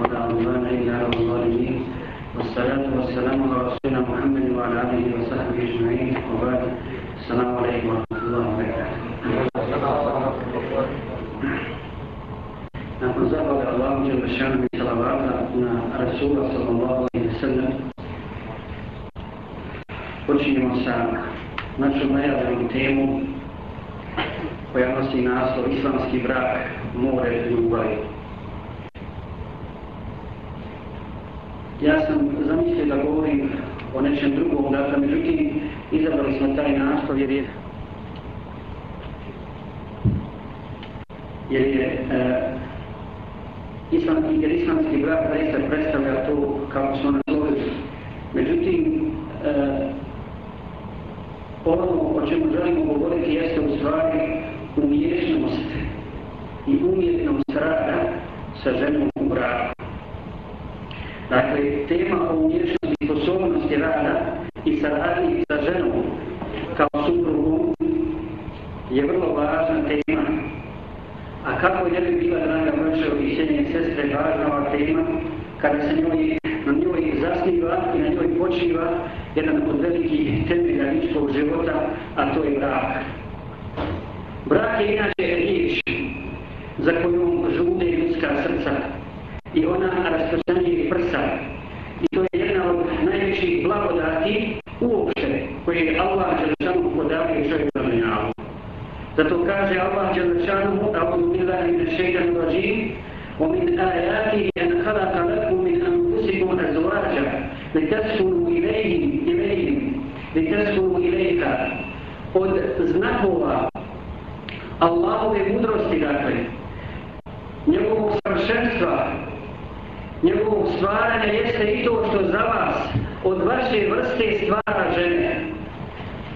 ولا عدوان إلا على الظالمين والصلاة والسلام على رسولنا محمد وعلى آله وصحبه أجمعين وبعد السلام عليكم ورحمة الله وبركاته Nakon zahvala Allahu Đelešanu i salavata na Rasula sallallahu alaihi wa sallam počinjemo sa našom najavljenom temu koja nosi naslov Islamski brak, more ljubavi. Ja sam zamislio da govorim o nečem drugom, dakle, međutim, izabrali smo taj naslov jer je jer je e, islam, jer islamski brak zaista predstavlja to kako smo nazovili. Međutim, e, ono o čemu želimo govoriti jeste u stvari umješnost i umjetnost rada sa ženom u braku. Dakle, tema o umješnosti i sposobnosti rada i saradnji sa ženom kao suprugom je vrlo važna tema. A kako je bi bila, draga braćo i sjednje sestre, važna ova tema, kada se njoj, na njoj zasniva i na njoj počiva jedan od velikih temelja ličkog života, a to je brak. Brak je inače riječ za kojom žude ljudska srca i ona rastosanje prsa. I to je jedna od najvećih blagodati uopšte koje je Allah Đelšanu podavio čovjeku na menjavu. Zato kaže Allah Đelšanu, a on bila i na šeitanu rađim, ومن آياته أن خلق لكم من أنفسكم أزواجا لتسكنوا إليهم إليهم لتسكنوا إليها od znakova Allahove mudrosti, dakle, njegovog savršenstva, njegovog stvaranja jeste i to što za vas od vaše vrste stvara žene.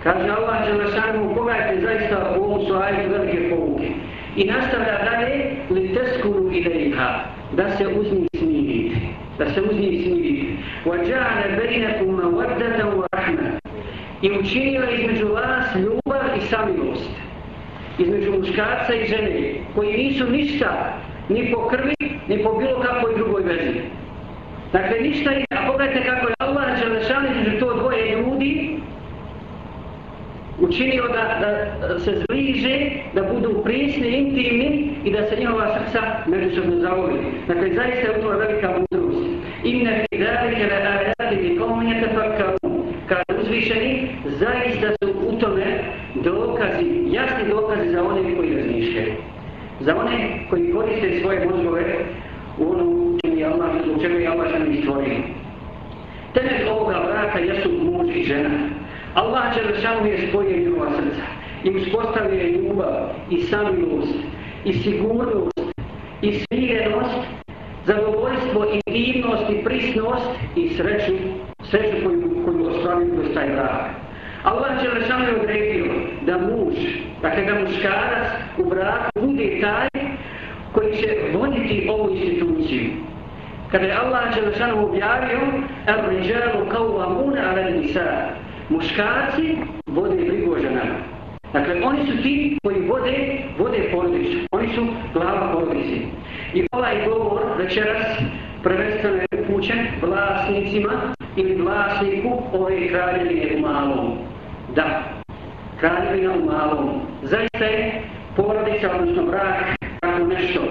Kaže Allah Đelešanu, pogledajte zaista u ovom suajtu velike povuke. I nastavlja dalje, li teskuru ilaiha, da se uzmi smiriti. Da se uzmi smiriti. وَجَعَلَ بَيْنَكُمْ مَوَدَّةً وَرَحْمَةً I učinila između vas ljubav i samilost. Između muškarca i žene, koji nisu ništa, ni po krvi, ni po bilo kakvoj drugoj vezi. Dakle, ništa je, a pogledajte kako je Allah Đelešan između to dvoje ljudi, učinio da, da se zbliže, da intimni i da se njihova srca međusobno zavoli. Dakle, zaista je to velika mudrost. Inne fi dalike le ajati mi komunje tefakaru. Kada uzvišeni, zaista su u tome dokazi, jasni dokazi za one koji razmišljaju. Za one koji koriste svoje mozgove u onom čemu je Allah, u čemu je Allah što stvorio. Temelj ovoga braka jesu muž i žena. Allah Đelešanu je spojio njihova srca i uspostavio je ljubav i samilost i sigurnost i smirenost, zadovoljstvo i divnost i prisnost i sreću, sreću koju, koju ostvaruju kroz taj brak. Allah će Đelešanu je odredio da muž, dakle da muškarac u braku bude taj koji će voditi ovu instituciju. Kada je Allah Đelešanu objavio Ar-Rijalu qawwamuna 'ala an-nisa' muškarci vode brigu o. Dakle, oni su ti koji vode, vode porodicu. Oni su glava porodice. I ovaj govor večeras prvenstveno je upućen vlasnicima ili vlasniku ove kraljevine u malom. Da, kraljevina u malom. Zaista je porodica, odnosno brak, tako nešto.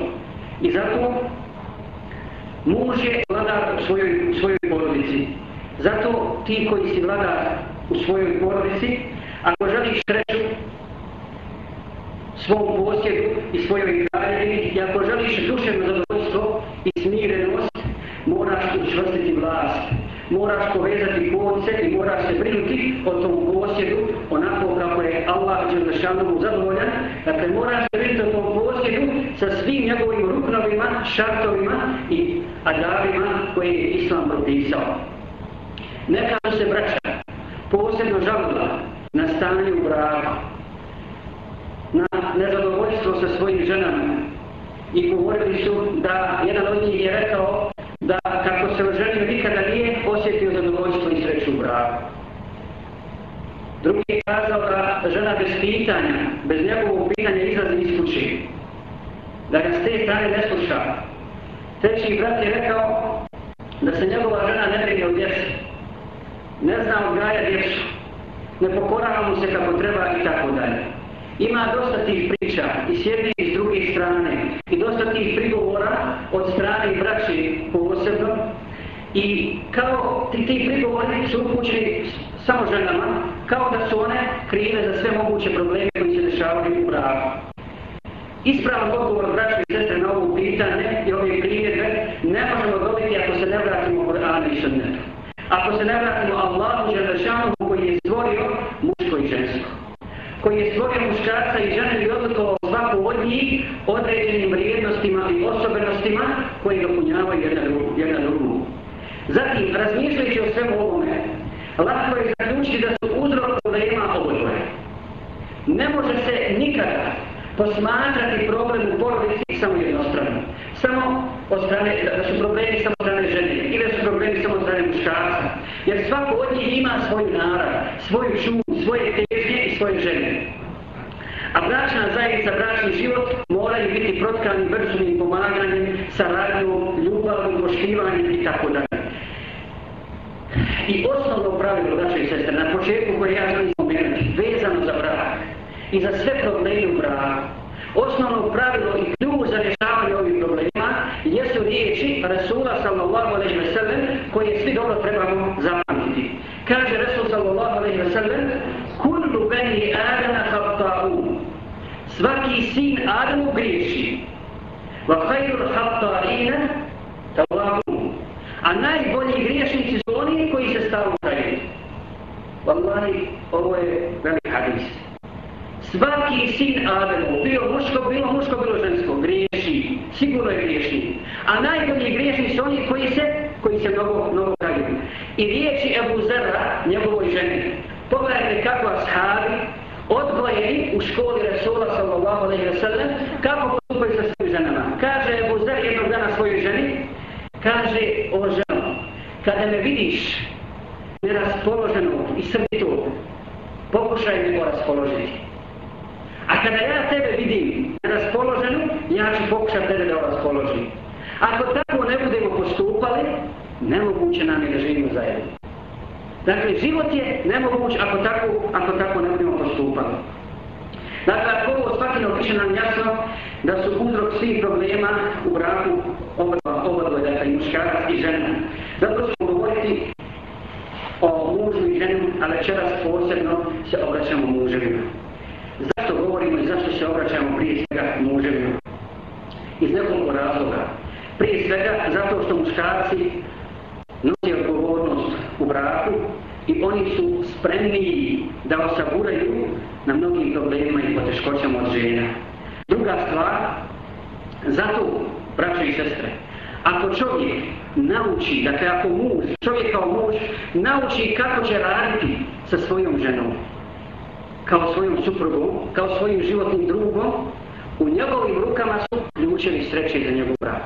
I zato muž je vladar u svojoj, svojoj porodici. Zato ti koji si vladar u svojoj porodici, ako želiš sreću svom posjedu i svojoj kraljevini, i ako želiš duševno zadovoljstvo i smirenost, moraš učvrstiti vlast. Moraš povezati konce i moraš se brinuti o tom posjedu onako kako je Allah Đelešanovu zadovoljan. Dakle, moraš se brinuti o tom posjedu sa svim njegovim ruknovima, šartovima i adavima koje je Islam propisao. Neka se braća posebno žalila na stanje u braku, na nezadovoljstvo sa svojim ženama i govorili su da jedan od njih je rekao da kako se oženio nikada nije osjetio zadovoljstvo i sreću u braku. Drugi je kazao da žena bez pitanja, bez njegovog pitanja izlazi iz kući. Da ga s te strane ne sluša. Treći brat je rekao da se njegova žena ne brine o djecu. Ne zna odgaja djecu. Ne pokorava mu se kako treba i tako dalje. Ima dosta tih priča i s jedne i s druge strane i dosta tih prigovora od strane i braći posebno i kao ti, ti prigovori su upućeni samo ženama, kao da su one krive za sve moguće probleme koji se dešavaju u braku. Ispravan i Sunnetu. Ako se ne vratimo Allahu Đelešanu koji je stvorio muško i žensko. Koji je stvorio muškarca i žene i odlikovao svaku od njih određenim vrijednostima i osobenostima koje dopunjavaju jedna drugu. Jedna drugu. Zatim, razmišljajući o svemu ovome, lako je zaključiti da su uzrok problema oboje. Ne može se nikada posmatrati problem u porodici samo jednostrano. Samo od strane, da su problemi samo od strane žene ili da su problemi samo od strane muškarca. Jer svako od njih ima svoju narav, svoju šum, svoje težnje i svoje žene. A bračna zajednica, bračni život moraju biti protkani brzunim pomaganjem, saradnjom, ljubavom, poštivanjem i tako dalje. I osnovno pravilo, braće i sestre, na početku koje ja želim spomenuti, vezano za brak i za sve probleme u braku, osnovno pravilo i ključ za rješavanje ovih problema jesu riječi Rasula sallallahu alaihi ve sellem koje svi dobro trebamo zapamtiti. Kaže Rasul sallallahu alaihi ve sellem Kullu beni Adana hatta'u Svaki sin Adamu griješi Wa khayrul hattarina tawabu A najbolji griješnici su oni koji se stavu kajeti. Wallahi, ovo je velik hadis. Svaki sin Adamu, bio muško, bilo muško, bilo žensko, griješi. Sigurno je griješi. A najbolji griješni su oni koji se mnogo, mnogo kajeti. I riječi Ebu Zerra, njegovoj ženi. Pogledajte kako ashabi odvojeni u školi Rasula sallallahu alaihi wa sallam, kako postupaju sa svojim ženama. Kaže Ebu Zer jednog dana svojoj ženi, kaže o ženo, kada me vidiš neraspoloženog i srditog, pokušaj me go raspoložiti. A kada ja tebe vidim neraspoloženu, ja ću pokušati tebe da raspoložim. Ako tako ne budemo postupali, nemoguće nam je da živimo zajedno. Dakle, život je nemoguć ako tako, ako tako ne budemo postupali. Dakle, ako ovo shvatimo, piše nam jasno da su uzrok svih problema u braku oba, oba dvoje, dakle, i muškarac i žena. Zato ćemo govoriti o mužu i ženu, a večeras posebno se obraćamo muževima. Zašto govorimo i zašto se obraćamo prije svega muževima? Iz nekoliko razloga. Prije svega zato što muškarci nosi odgovornost u braku i oni su spremni da osaguraju na mnogim problemima i poteškoćama od žena. Druga stvar, zato, braće i sestre, ako čovjek nauči, dakle ako muž, čovjek kao muž, nauči kako će raditi sa svojom ženom, kao svojom suprugom, kao svojim životnim drugom, u njegovim rukama su ključevi sreće za njegov brak,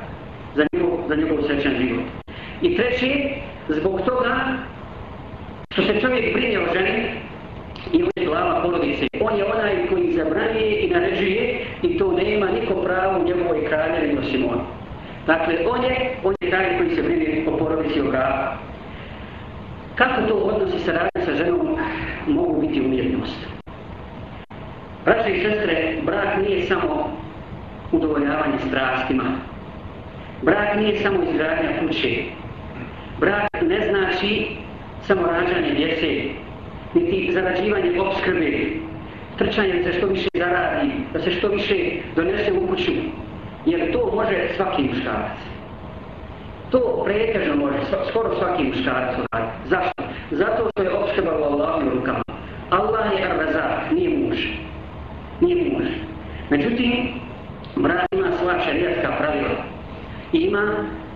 za njegov, za njegov srećan život. I treći, zbog toga što se čovjek brine o ženi i on je glava porodice. On je onaj koji zabranije i naređuje i to nema niko pravo u njegovoj kraljevi osim on. Dakle, on je, on je taj koji se brine o porodici i o braku. Kako to odnosi sa radom sa ženom mogu biti umjetnost? Braće i sestre, brak nije samo udovoljavanje strastima. Brak nije samo izgradnja kuće. Brak ne znači samo rađanje djece, niti zarađivanje obskrbe, trčanje da se što više zaradi, da se što više donese u kuću, jer to može svaki muškarac. To pretežno može, skoro svaki muškarac uraditi. Zašto? Zato što je obskrba u Allahom rukama. Allah je ar-razak, nije muž. Nije muž. Međutim, brat ima svoja šarijatska pravila. Ima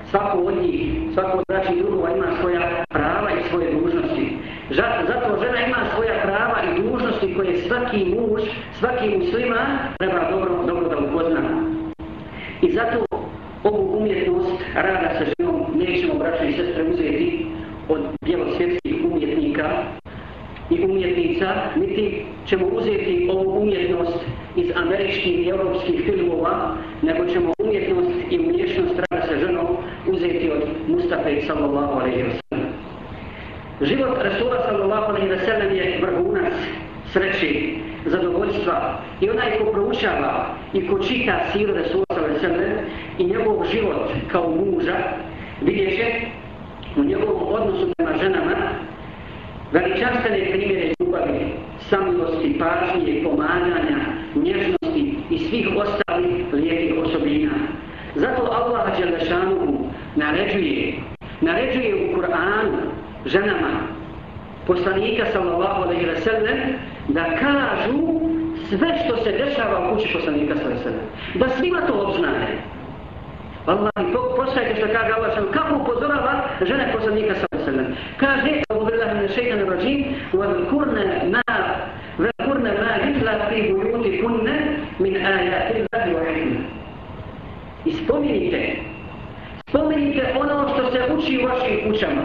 svako od njih, svako od braći drugova ima svoja prava i svoje dužnosti. Zato žena ima svoja prava i dužnosti koje svaki muž, svaki muslima treba dobro, dobro da upozna. I zato ovu umjetnost rada sa ženom nećemo braći i sestre uzeti od bjelosvjetskih umjetnica, niti ćemo uzeti ovu umjetnost iz američkih i europskih filmova, nego ćemo umjetnost i umješnost rada sa ženom zapet sallallahu alaihi wa sallam. Život Rasula sallallahu alaihi wa sallam je vrhunac sreći, zadovoljstva i onaj ko proučava i ko čita siru Rasula sallallahu alaihi wa sallam i njegov život kao muža, vidjet će u njegovom odnosu prema ženama veličanstvene primjere ljubavi, samilosti, pažnje, pomaganja, nježnosti i svih ostalih lijepih osobina. Zato Allah Đelešanuhu naređuje, naređuje u Kur'anu ženama poslanika sallallahu alaihi wa sallam da kažu sve što se dešava u kući poslanika sallallahu alaihi wa sallam. Da svima to obznane. Allah, postajte što kaže Allah sallam, kako upozorava žene poslanika sallallahu sallam. Kaže, Abu Billah min šeitan rajim, وَذْكُرْنَ مَا وَذْكُرْنَ مَا يُتْلَى فِي بُيُوتِكُنَّ مِنْ آيَاتِ اللَّهِ وَحِكْمَةِ I spominjite, spominjite ono što se uči u vašim kućama.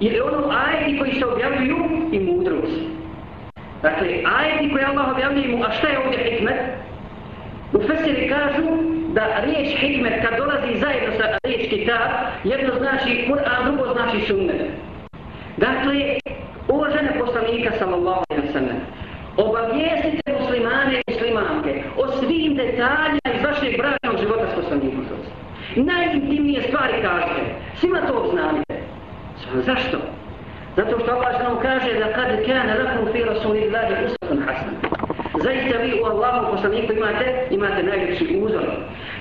Ili ono ajeti koji se objavljuju i mudrost. Dakle, ajeti koje Allah objavljuje mu, a šta je ovdje hikmet? U Fesiri kažu da riječ hikmet kad dolazi zajedno sa riječ kitab, jedno znači Kur'an, drugo znači sunnet. Dakle, uvažene poslanika sallallahu alaihi wa sallam, obavijestite muslimane i muslimanke o svim detaljima iz vašeg bračnog života s poslanikom Najintimnije stvari kažete, svima to obznanite. Zašto? Zato što Allah nam kaže da kad kana lakum fi rasulillahi usatun hasan. Zaista vi u Allahu poslaniku imate, imate najljepši uzor.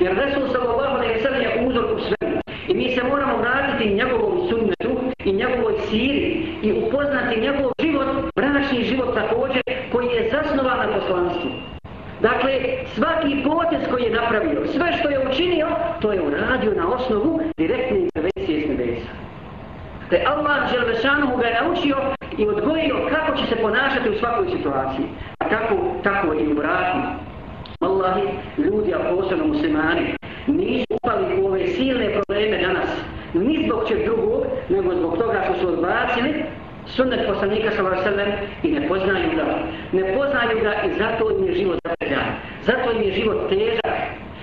Jer Resul sallallahu alaihi wa sallam je uzor u svemu. I mi se moramo vratiti njegovom sunnetu i njegovoj siri i upoznati njegov život, bračni život također, koji je zasnovan na poslanstvu. Dakle, svaki potez koji je napravio, sve što je učinio, to je uradio na osnovu direktne intervencije s nebesa. Te Allah Želešanu ga je naučio i odgojio kako će se ponašati u svakoj situaciji. A tako, tako i u braku. Allahi, ljudi, a posebno muslimani, nisu upali u ove silne probleme danas, ni zbog čeg drugog, nego zbog toga što su odbacili sunnet poslanika sallallahu alejhi ve sellem i ne poznaju ga. Ne poznaju ga i zato im je život zapetljan. Zato im je život težak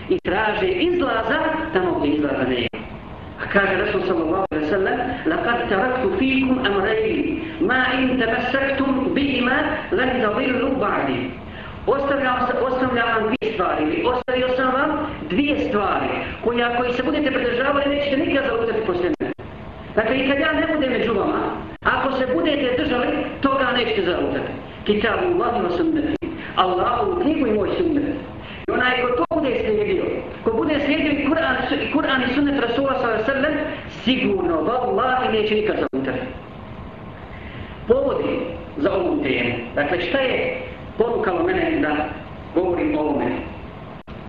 i traže izlaza tamo gdje izlaza ne je. A kaže Rasul sallallahu alaihi sallam لَقَدْ "Laqad taraktu fikum amrayn إِنْ تَمَسَّكْتُمْ بِهِمَا bihima lan tadillu. Ostavljam, ostavljam vam dvije stvari, ili ostavio sam vam dvije stvari, koje ako se budete pridržavali, nećete nikad zalutati poslije mene. Dakle, i kad ja ne budem među vama, ako se budete držali, toga nećete zalutati. Kitabu Allahi wa sunnati. Allahu knjigu i moj sunnet. I onaj ko to bude slijedio, ko bude slijedio i Kur'an, Kur'an i sunnet Rasula s.a.v. sigurno, vallahi, neće nikad zalutati. Povodi za ovu temu. Dakle, šta je ponukalo mene da govorim o ovome?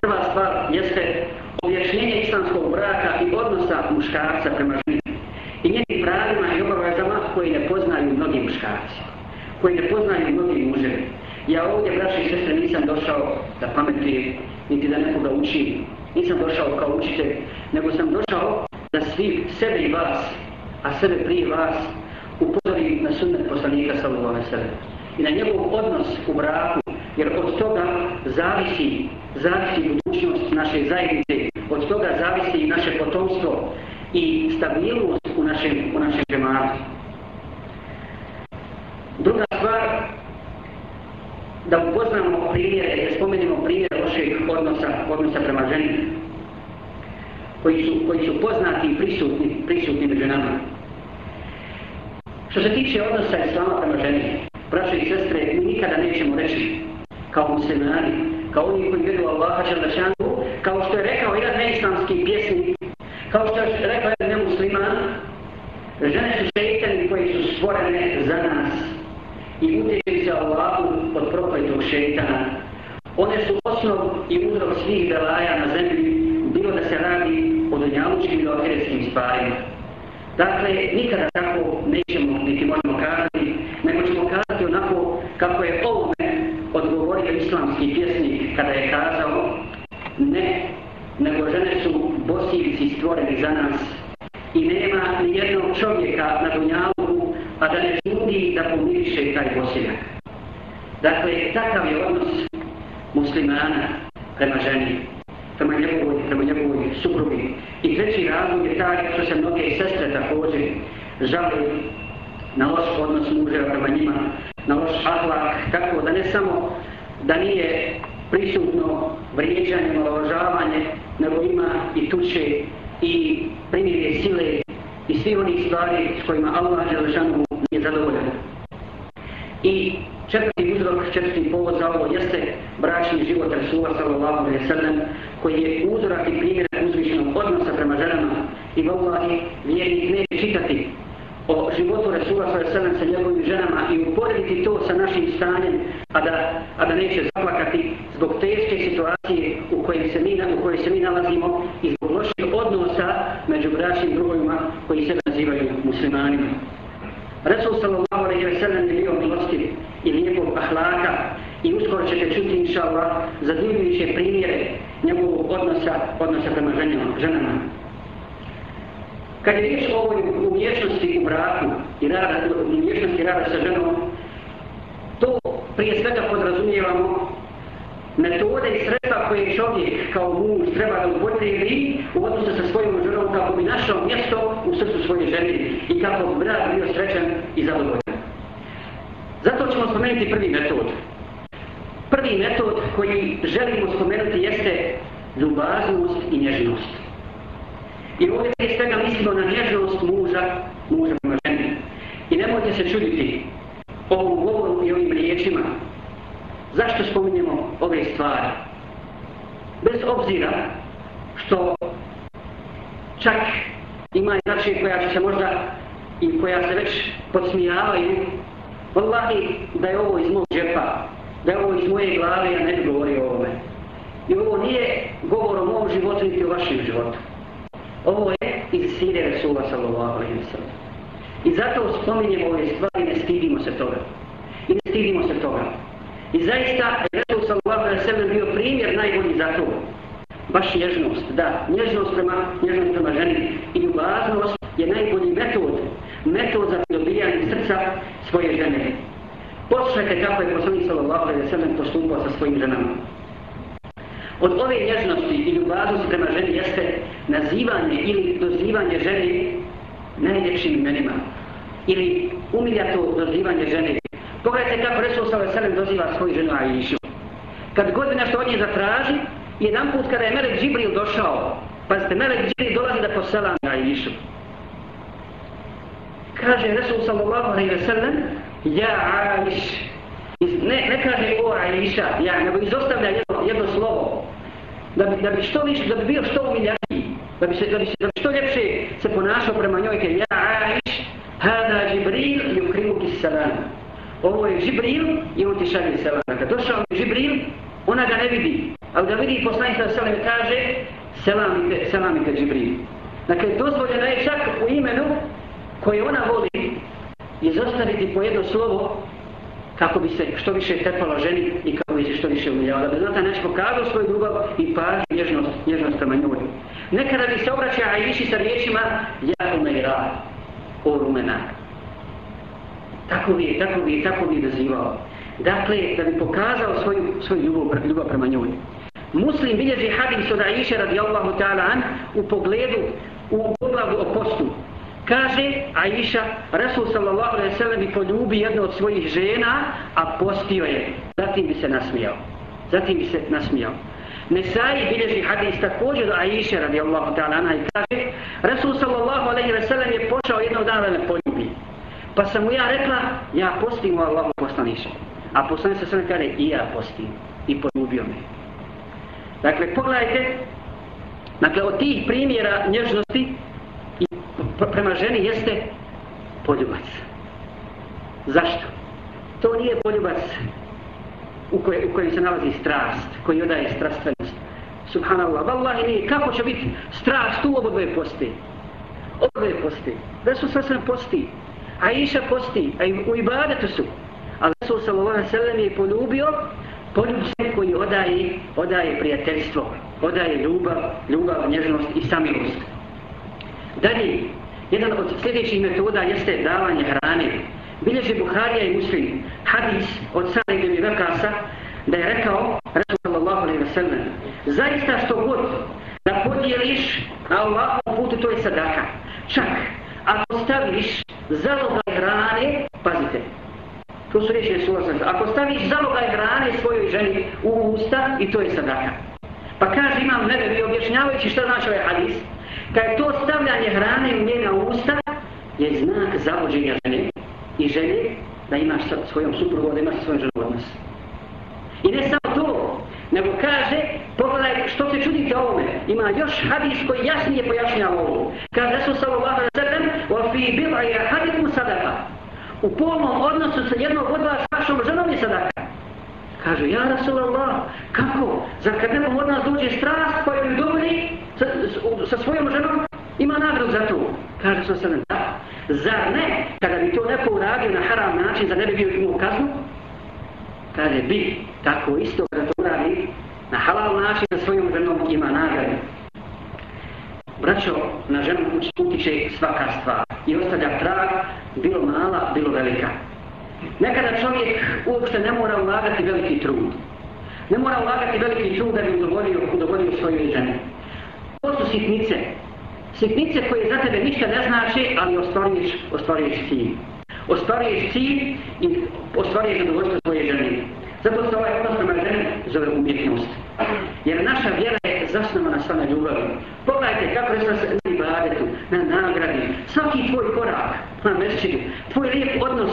Prva stvar jeste objašnjenje islamskog braka i odnosa muškarca prema ženi i njenim pravima i obavezama koji ne poznaju mnogi muškarci, koji ne poznaju mnogi muževi. Ja ovdje, braći i sestre, nisam došao da pametujem, niti da nekoga učim, nisam došao kao učitelj, nego sam došao da svi sebe i vas, a sebe prije vas, upozorim na sunnet poslanika sallallahu alaihi sallam i na njegov odnos u braku, jer od toga zavisi, zavisi budućnost naše zajednice, od toga zavisi i naše potomstvo i stabilnost u našem, u našem džematu. Druga stvar, da upoznamo primjere, da spomenemo primjere lošeg odnosa, odnosa prema ženi, koji su, koji su poznati i prisutni, prisutni među nama. Što se tiče odnosa islama prema ženi, braće i sestre, mi nikada nećemo reći kao muslimani, kao oni koji vjeruju Allaha Đalešanu, kao što je rekao jedan neislamski pjesnik, kao što je rekao jedan nemusliman, žene su šeitani koji su stvorene za nas i utječe se Allahu od prokletog šeitana. One su osnov i uzrok svih belaja na zemlji, bilo da se radi o dunjalučkim ili okeretskim stvarima. Dakle, nikada tako neće stvoreni za nas i nema ni jednog čovjeka na dunjalu, a da ne žudi da pomiriše taj bosivak. Dakle, takav je odnos muslimana prema ženi, prema njegovoj, prema njegovoj suprugi, I treći razlog je taj što se mnoge sestre također žali na loš odnos muževa prema njima, na loš ahlak, tako da ne samo da nije prisutno vrijeđanje, malovažavanje, nego ima i tuče i primirje sile i svi oni stvari s kojima Allah Đelešanu nije zadovoljan. I četvrti uzrok, četvrti povod za ovo jeste bračni život Rasula sallallahu alaihi sallam koji je uzorak i primjer uzvišenog odnosa prema ženama i vallahi vjernik ne čitati o životu Rasula s.a.v. sa njegovim ženama i uporediti to sa našim stanjem, a da, a da neće zaplakati zbog teške situacije u kojoj se mi, u kojoj se mi nalazimo i zbog loših odnosa među bračnim drugovima koji se nazivaju muslimanima. Resul sallallahu alaihi wa sallam je bio milostiv i lijepog ahlaka i uskoro ćete čuti inša Allah zadivljujuće primjere njegovog odnosa, odnosa prema ženama. Kad je riječ o ovoj umješnosti u braku i rada, umješnosti rada sa ženom, to prije svega podrazumijevamo metode i sredstva koje čovjek kao muž treba da upotrebi u odnosu sa svojom ženom kako bi našao mjesto u srcu svoje žene i kako bi brat bio srećan i zadovoljan. Zato ćemo spomenuti prvi metod. Prvi metod koji želimo spomenuti jeste ljubaznost i nježnost. I ovdje prije svega mislimo na nježnost muža, muža prema ženi. I nemojte se čuditi ovom govoru i ovim riječima. Zašto spominjemo ove stvari? Bez obzira što čak ima i način koja će se možda i koja se već podsmijavaju Wallahi da je ovo iz mog džepa, da je ovo iz moje glave, ja ne bi govorio o ovome. I ovo nije govor o mom životu, niti o vašem životu. Ovo je iz sire Resula sallallahu alaihi wa sallam. I zato spominjemo ove stvari, ne stidimo se toga. I ne stidimo se toga. I zaista, Resul sallallahu alaihi sallam bio primjer najbolji za to. Baš nježnost, da, nježnost prema, nježnost prema ženi. I ljubaznost je najbolji metod, metod za dobijanje srca svoje žene. Poslušajte kako je poslanik sallallahu alaihi sallam postupao sa svojim ženama. Od ove nježnosti i ljubaznosti prema ženi jeste nazivanje ili dozivanje žene najljepšim imenima. Ili umiljato dozivanje žene. Pogledajte kako Resul s.a.v. doziva svoju ženu Aishu. Kad god nešto od nje zatraži, jedan put kada je Melek Džibril došao, pazite, Melek Džibril dolazi da poselam Aishu. Kaže Resul s.a.v. Ja Aish, ne, ne kaže o Aisha, ja, nego izostavlja jedno, jedno slovo. Da bi, da bi što više, da bi bio što umiljaniji. da bi se, da bi se, da bi što ljepše se ponašao prema njoj, kaže, ja Aish, hada Džibril, yukrimu salam. Ovo je Jibril i on ti šalje selam. Kad došao je Jibril, ona ga ne vidi, ali da vidi poslanik sa selam kaže, selamite, selamite Jibril. Dakle, dozvoljeno je čak u imenu koje ona voli, izostaviti po jedno slovo kako bi se što više tepala ženi i kako bi se što više umiljala. Da bi znata nešto pokazao svoju ljubav i pažnju nježnost, nježnost prema njoj. Nekada bi se obraćao a i sa riječima ja umira, o rumena. Tako bi je, tako bi je, tako bi je nazivao. Dakle, da bi pokazao svoju, svoju ljubav, ljubav prema njoj. Muslim bilježi hadis od Aisha radijallahu ta'ala an u pogledu u poglavu o postu. Kaže Aisha, Rasul sallallahu alaihi sallam bi poljubi jednu od svojih žena, a postio je. Zatim bi se nasmijao. Zatim bi se nasmijao. Nesai bilježi hadis također od Aisha radijallahu ta'ala anha i kaže Rasul sallallahu alaihi sallam je pošao jednog dana na me. Pa sam mu ja rekla, ja postim u Allahu poslaniša. A poslanik se sve kaže, i ja postim. I poljubio me. Dakle, pogledajte, dakle, od tih primjera nježnosti i prema ženi jeste poljubac. Zašto? To nije poljubac u, koje, u kojem se nalazi strast, koji odaje strastvenost. Subhanallah, vallahi nije. Kako će biti strast u obo dvoje posti? da su posti. Resul posti. A iša posti. A u ibadetu su. Ali Resul sallallahu sallam je poljubio poljubce koji odaje, odaje prijateljstvo, odaje ljubav, ljubav, nježnost i samilost. Dalje, jedan od sljedećih metoda jeste davanje hrane. Bilježi Buharija i Muslim hadis od Sara ibn Vakasa da je rekao Resul sallallahu alaihi wa sallam zaista što god da podijeliš na Allah čak ako staviš zalogaj hrane, pazite, to su riječi Resula ako staviš zalogaj hrane svojoj ženi u usta i to je sadaka. Pa kaže imam nebe, vi objašnjavajući što znači ovaj hadis, kad je to stavljanje hrane u njena usta, je znak zavođenja žene i žene da imaš sa svojom suprugom, da imaš sa svojom ženom odnos. I ne samo to, nego kaže, pogledaj što se čudite ovome, ima još hadis koji jasnije pojašnjava ovo. Kaže Resul sallallahu alaihi sallam, wa fi bila je hadikum sadaka. U polnom odnosu sa jednog od vas vašom ženom je sadaka. Kaže, ja Rasulallah, kako? Zar kad nekom od nas dođe strast koja mi dovolji sa, sa svojom ženom, ima nagradu za to? Kaže sa sallam, da. Zar ne, kada bi to neko uradio na haram način, zar ne bi bio imao kaznu? Kaže, bi, tako isto kada to uradi na halal način sa svojom ženom ima nagradu. Braćo, na ženu utiče svaka stvar i ostavlja trag, bilo mala, bilo velika. Nekada čovjek uopšte ne mora ulagati veliki trud. Ne mora ulagati veliki trud da bi udovoljio, udovoljio svojoj ženi. To su sitnice. Sitnice koje za tebe ništa ne znači, ali ostvariš, ostvariš cilj. Ostvaruješ cilj i ostvaruješ zadovoljstvo svoje žene. Zato se ovaj odnos prema ženi zove umjetnost. Jer naša vjera je zasnovana sva na ljubavi. Pogledajte kako je se na ibadetu, na nagradi, svaki tvoj korak na mešćinu, tvoj lijep odnos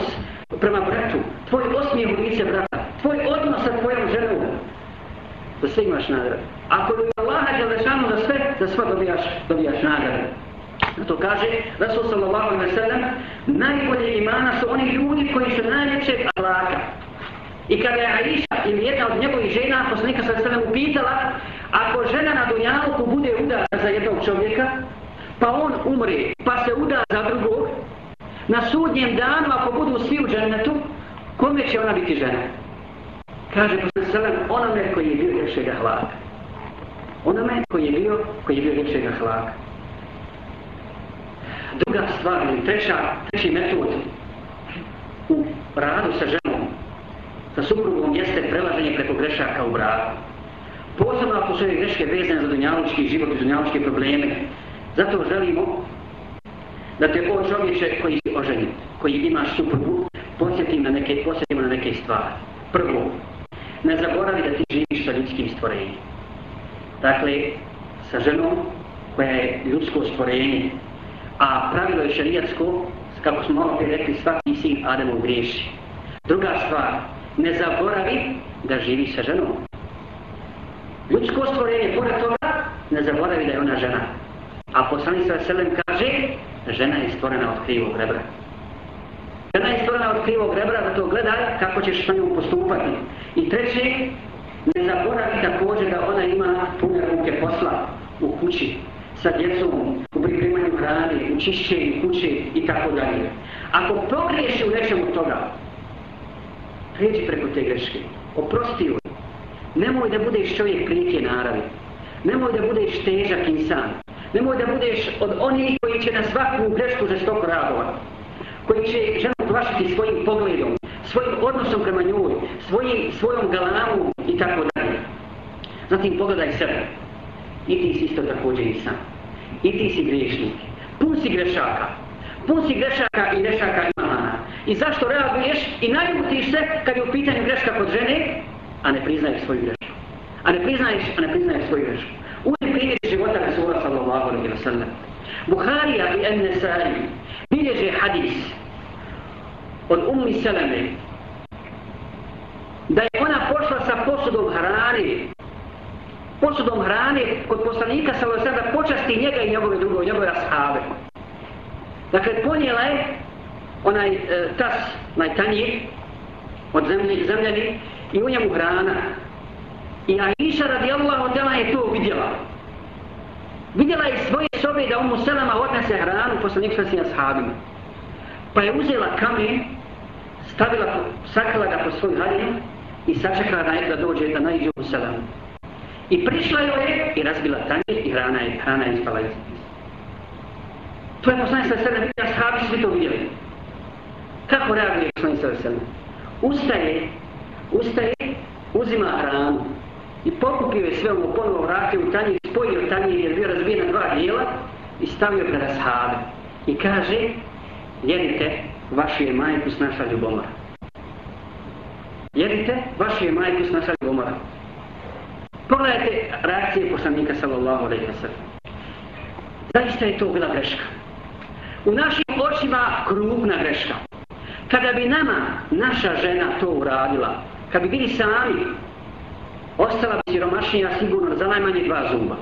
prema bratu, tvoj osmijeh u lice brata, tvoj odnos sa tvojom ženom, da sve imaš nagradu. Ako je Allaha za sve, za sve dobijaš, dobijaš nagradu. To kaže Rasul sallallahu alaihi wa sallam, najbolje imana su oni ljudi koji su najljepšeg ahlaka. I kada je Aisha ili jedna od njegovih žena, poslanika sa sallam upitala, ako žena na Dunjaluku bude udana za jednog čovjeka, pa on umre, pa se uda za drugog, na sudnjem danu, ako budu svi u džennetu, kome će ona biti žena? Kaže poslanik sallam, onome koji je bio ljepšeg Allaha. Onome koji je bio, koji je bio ljepšeg Allaha. Druga stvar, ili treća, treći metod u radu sa ženom, sa suprugom, jeste prelaženje preko grešaka u braku. Posebno ako su greške vezane za dunjalučki život i dunjalučke probleme. Zato želimo da te ovo čovječe koji si oženit, koji imaš suprugu, posjetim na neke, posjetimo na neke stvari. Prvo, ne zaboravi da ti živiš sa ljudskim stvorenjem. Dakle, sa ženom koja je ljudsko stvorenje, a pravilo je šarijatsko, kako smo malo rekli, svaki sin Adamov griješi. Druga stvar, ne zaboravi da živi sa ženom. Ljudsko stvorenje, pored toga, ne zaboravi da je ona žena. A poslani sa Selem kaže, žena je stvorena od krivog rebra. Žena je stvorena od krivog rebra, da to gleda kako ćeš sa njom postupati. I treće, ne zaboravi također da ona ima pune ruke posla u kući, sa djecom, u pripremanju hrane, u čišćenju kuće i tako dalje. Ako pogriješi u nečemu toga, pređi preko te greške, oprosti joj. Nemoj da budeš čovjek prijetje naravi. Nemoj da budeš težak insan. Nemoj da budeš od onih koji će na svaku grešku žestoko radovati. Koji će ženu plašiti svojim pogledom, svojim odnosom prema njoj, svojim, svojom galamom i tako dalje. Zatim pogledaj sebe. I ti si isto također insan. I ti si griješnik. Pun si grešaka. Pun si grešaka i grešaka imana. I zašto reaguješ i najutiš se kad je u pitanju greška kod žene, a ne priznaješ svoju grešku. A ne priznaješ, a ne priznaješ svoju grešku. Uvijek primjer života Rasula sallallahu alaihi wa sallam. Buharija i Ennesari bilježe hadis od Ummi Salame da je ona pošla sa posudom hrane posudom hrane kod poslanika sa alaihi da počasti njega i njegove drugo, njegove ashave. Dakle, ponijela je onaj e, tas, onaj tanjir od zemlje, zemljani i u njemu hrana. I Aisha radijallahu ta'ala je to vidjela. Vidjela je svoje sobe da umu selama odnese hranu poslanik sa svim ashabima. Pa je uzela kamen, stavila, sakrila ga po svoj haljinu i sačekala da, da dođe da najđe u selamu. I prišla joj je i razbila tanjir i hrana je, hrana je ispala iz. To je poslanik sa svim ashabi su to vidjeli. Kako reaguje poslanik sa svim? Ustaje, ustaje, uzima hranu i pokupio je sve ono ponovo vratio u tanjir, spojio tanjir jer bio razbijen na dva dijela i stavio pred ashabe. I kaže, jedite, vašu je majku snaša ljubomora. Jedite, vašu je majku snaša ljubomora. Pogledajte reakcije poslanika sallallahu alaihi wa sallam. Zaista je to bila greška. U našim očima krupna greška. Kada bi nama naša žena to uradila, kad bi bili sami, ostala bi siromašnija sigurno za najmanje dva zuba.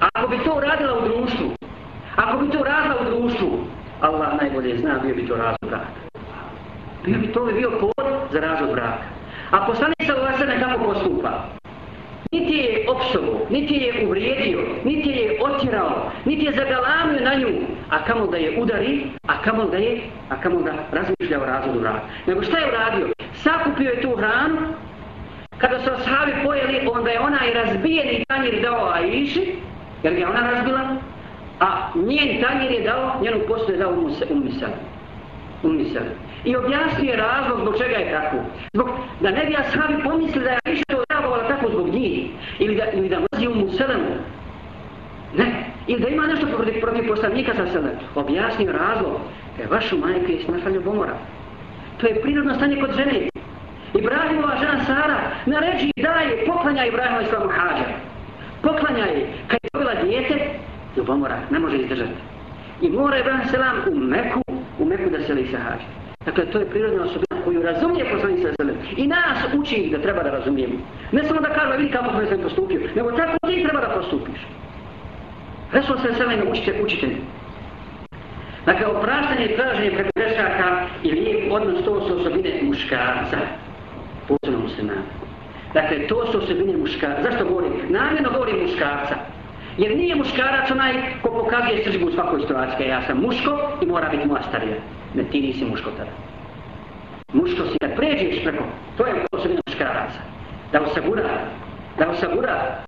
Ako bi to uradila u društvu, ako bi to uradila u društvu, Allah najbolje zna, bio bi to razlog braka. Bio bi to bi bio povod za razlog braka. A poslanik sa Allah kako postupa? Niti je opsovo, niti je uvrijedio, niti je otirao, niti je zagalamio na nju, a kamo da je udari, a kamo da je, a kamo da razmišlja o razvodu braka. Nego šta je uradio? Sakupio je tu hranu, kada su ashabi pojeli, onda je ona i razbijeni tanjir dao Aiši, jer ga ona razbila, a njen tanjir je dao, njenu postu je dao umisali. Umisali. I objasnio je razlog zbog čega je tako. Zbog da ne bi ashabi pomislili da je više to reagovala tako zbog njih. Ili da, ili da mrzi umu selemu. Ne. Ili da ima nešto protiv, protiv poslanika sa selenu. Objasnio razlog. Da je vašu majku je snaša ljubomora. To je prirodno stanje kod žene. Ibrahimova žena Sara naređi i daje, poklanja Ibrahima i slavu hađa. Poklanja je. Kad je dobila dijete, ljubomora, ne može izdržati. I mora Ibrahim selam u Meku, u Meku da se li se hađa. Dakle, to je prirodna osobina koju razumije poslanik sa selem. I nas uči da treba da razumijemo. Ne samo da kaže, vidi kako sam postupio, nego tako ti treba da postupiš. Resul sa selem učite, učitelj. Dakle, opraštanje i traženje preko grešaka i lijep odnos to su osobine muškarca posebno muslimana. Dakle, to su osobine muškarca. Zašto govorim? Namjerno govorim muškarca. Jer nije muškarac onaj ko pokazuje sržbu u svakoj situaciji. Ja sam muško i mora biti moja starija. Ne, ti nisi muško tada. Muško si kad pređeš preko, to je osobina muškaraca. Da osagura, da osagura.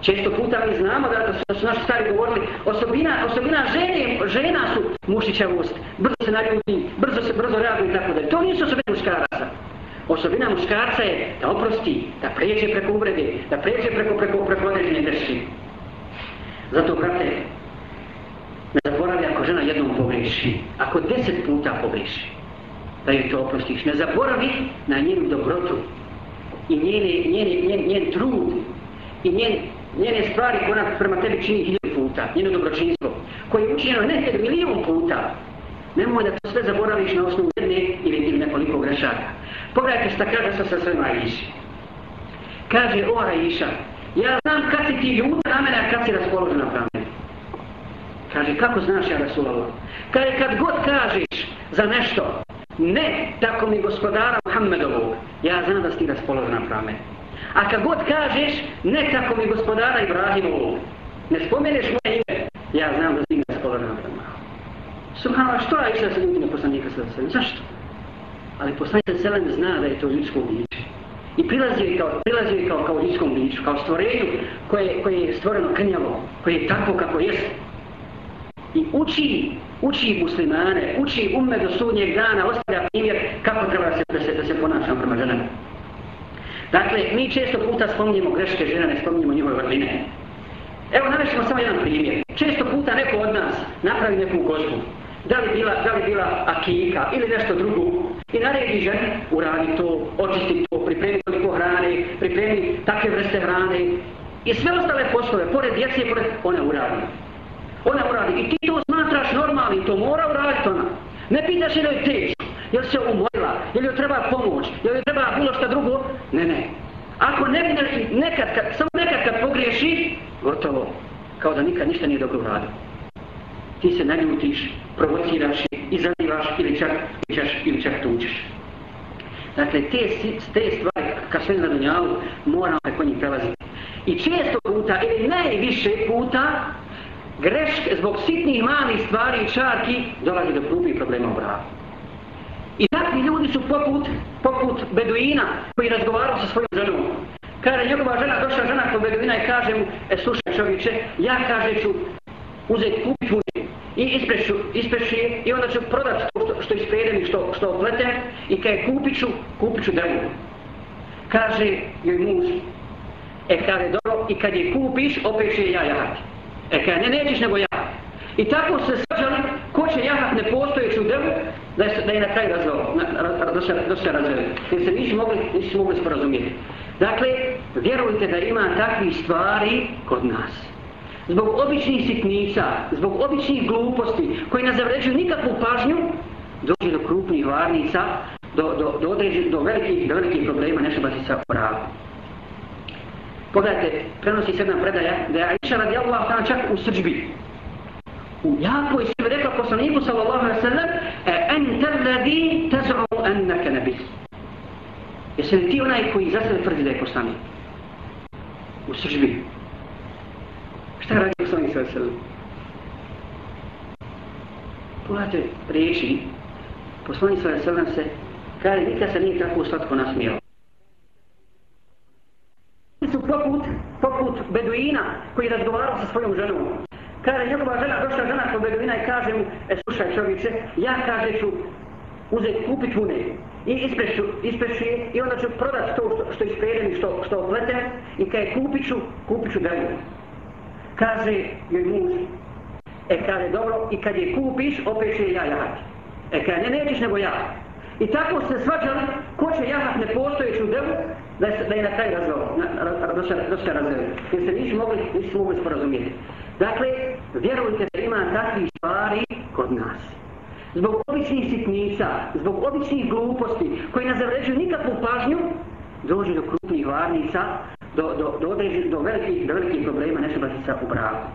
Često puta mi znamo da, da su naši stari govorili, osobina, osobina žene, žena su mušićavost, brzo se naljuti, brzo se brzo reaguje i tako da. To nisu osobine muškaraca. Osobina muškarca je da oprosti, da pređe preko uvrede, da pređe preko preko preko određene greške. Zato, brate, ne zaboravi ako žena jednom pogreši, ako deset puta pogreši, da joj to oprostiš. Ne zaboravi na njenu dobrotu i njene, njene, njen, njen trud i njen, njene stvari koje ona prema tebi čini hiljadu puta, njeno dobročinstvo, koje je učinjeno nekad milijun puta, Nemoj da to sve zaboraviš na osnovu jedne ili, ili nekoliko grešaka. Pogledajte šta kaže sa sve svema Kaže, o Aisha, ja znam kad si ti ljuta na mene, a kad si raspoložena prema mene. Kaže, kako znaš ja Rasulallah? Kaže, kad god kažeš za nešto, ne tako mi gospodara Muhammedovog, ja znam da si ti raspoložena prema mene. A kad god kažeš, ne tako mi gospodara Ibrahimovog, ne spomeneš moje ime, ja znam da si ti raspoložena prema mene. Subhanallah, što je išla sa ljudima poslanika sa? Zašto? Ali poslanik sa selem zna da je to ljudsko biće. I prilazio je kao, prilazio je kao, kao ljudskom biću, kao stvorenju koje, koje je stvoreno krnjavo, koje je tako kako jest. I uči, uči muslimane, uči ume do sudnjeg dana, ostavlja primjer kako treba se, da se, da se ponašamo prema ženama. Dakle, mi često puta spominjemo greške žena, ne spominjemo njihove vrline. Evo, navešemo samo jedan primjer. Često puta neko od nas napravi neku gozbu da li bila, da li bila akika ili nešto drugo i naredi ženi, uradi to, očisti to, pripremi toliko hrane, pripremi takve vrste hrane i sve ostale poslove, pored djece, pored, ona uradi. Ona uradi i ti to smatraš normalnim, to mora uraditi ona. Ne pitaš je li je teško, je li se umorila, je li joj treba pomoć, je li joj treba bilo što drugo, ne, ne. Ako ne bi nekad, kad, samo nekad kad pogriješi, gotovo, kao da nikad ništa nije dobro uradio ti se naljutiš, provociraš i zadivaš ili čak, ili ili čak tučeš. Dakle, te, te stvari, kad sve na dunjalu, moramo preko njih prelaziti. I često puta, ili najviše puta, greške zbog sitnih malih stvari i čarki dolazi do krupih problema u bravu. I takvi ljudi su poput, poput beduina koji razgovaraju sa svojom ženom. Kaže, njegova žena, došla žena kod beduina i kaže mu, e, slušaj čovječe, ja kaže ću uzeti kupiću i ispešu, isprešu je i onda ću prodati to što, što ispredem i što, što opletem i kaj kupit ću, kupit ću drvo. Kaže joj muž, e kaže dobro i kad je kupiš opet ću je ja jahati. E kaže ne nećeš nego ja. I tako se svađali ko će jahat nepostojeću devu da je, da je na kraju razvao, da se, da se razveli. Jer se nisu mogli, nisu mogli sporazumijeti. Dakle, vjerujte da ima takvih stvari kod nas. Zbog običnih sitnica, zbog običnih gluposti koji ne zavređuju nikakvu pažnju, dođe do krupnih varnica, do, do, do, određen, do, velikih, do velikih problema, nešto bati sa pravu. Pogledajte, prenosi se jedna predaja da je Aisha radijallahu ta'ala čak u srđbi. U jakoj se rekla poslaniku sallallahu alaihi sallam e ente ladhi taz'u annaka nabi. Jesi li ti onaj koji za sebe tvrdi da je poslanik? U srđbi. Šta radi poslanik sa alaihi? Pogledajte riječi. Poslanik sa alaihi se kaže nikad se nije tako slatko nasmijao. su poput, poput Beduina koji je razgovarao sa svojom ženom. Kaže, njegova žena, došla žena kod Beduina i kaže mu, e slušaj čovječe, ja kaže ću uzeti, kupit vune i ispešu, ispešu je i onda ću prodat to što, što ispredem i što, što opletem i kaj kupit ću, kupit ću drvo. Kaže joj muž, e kaže, dobro, i kad je kupiš, opet će ja jahat. E kaže, ne, nećeš nego ja. I tako se svađali, ko će jahat nepostojeću devu, da je, da je na kraju razvao, da se, da se razveo. Jer se nisu mogli, nisu mogli sporazumijeti. Dakle, vjerujte da ima takvi stvari kod nas. Zbog običnih sitnica, zbog običnih gluposti, koji ne zavređuju nikakvu pažnju, dođe do krupnih varnica, do, do, do, određen, do, velikih, do velikih problema, ne bati sa u braku.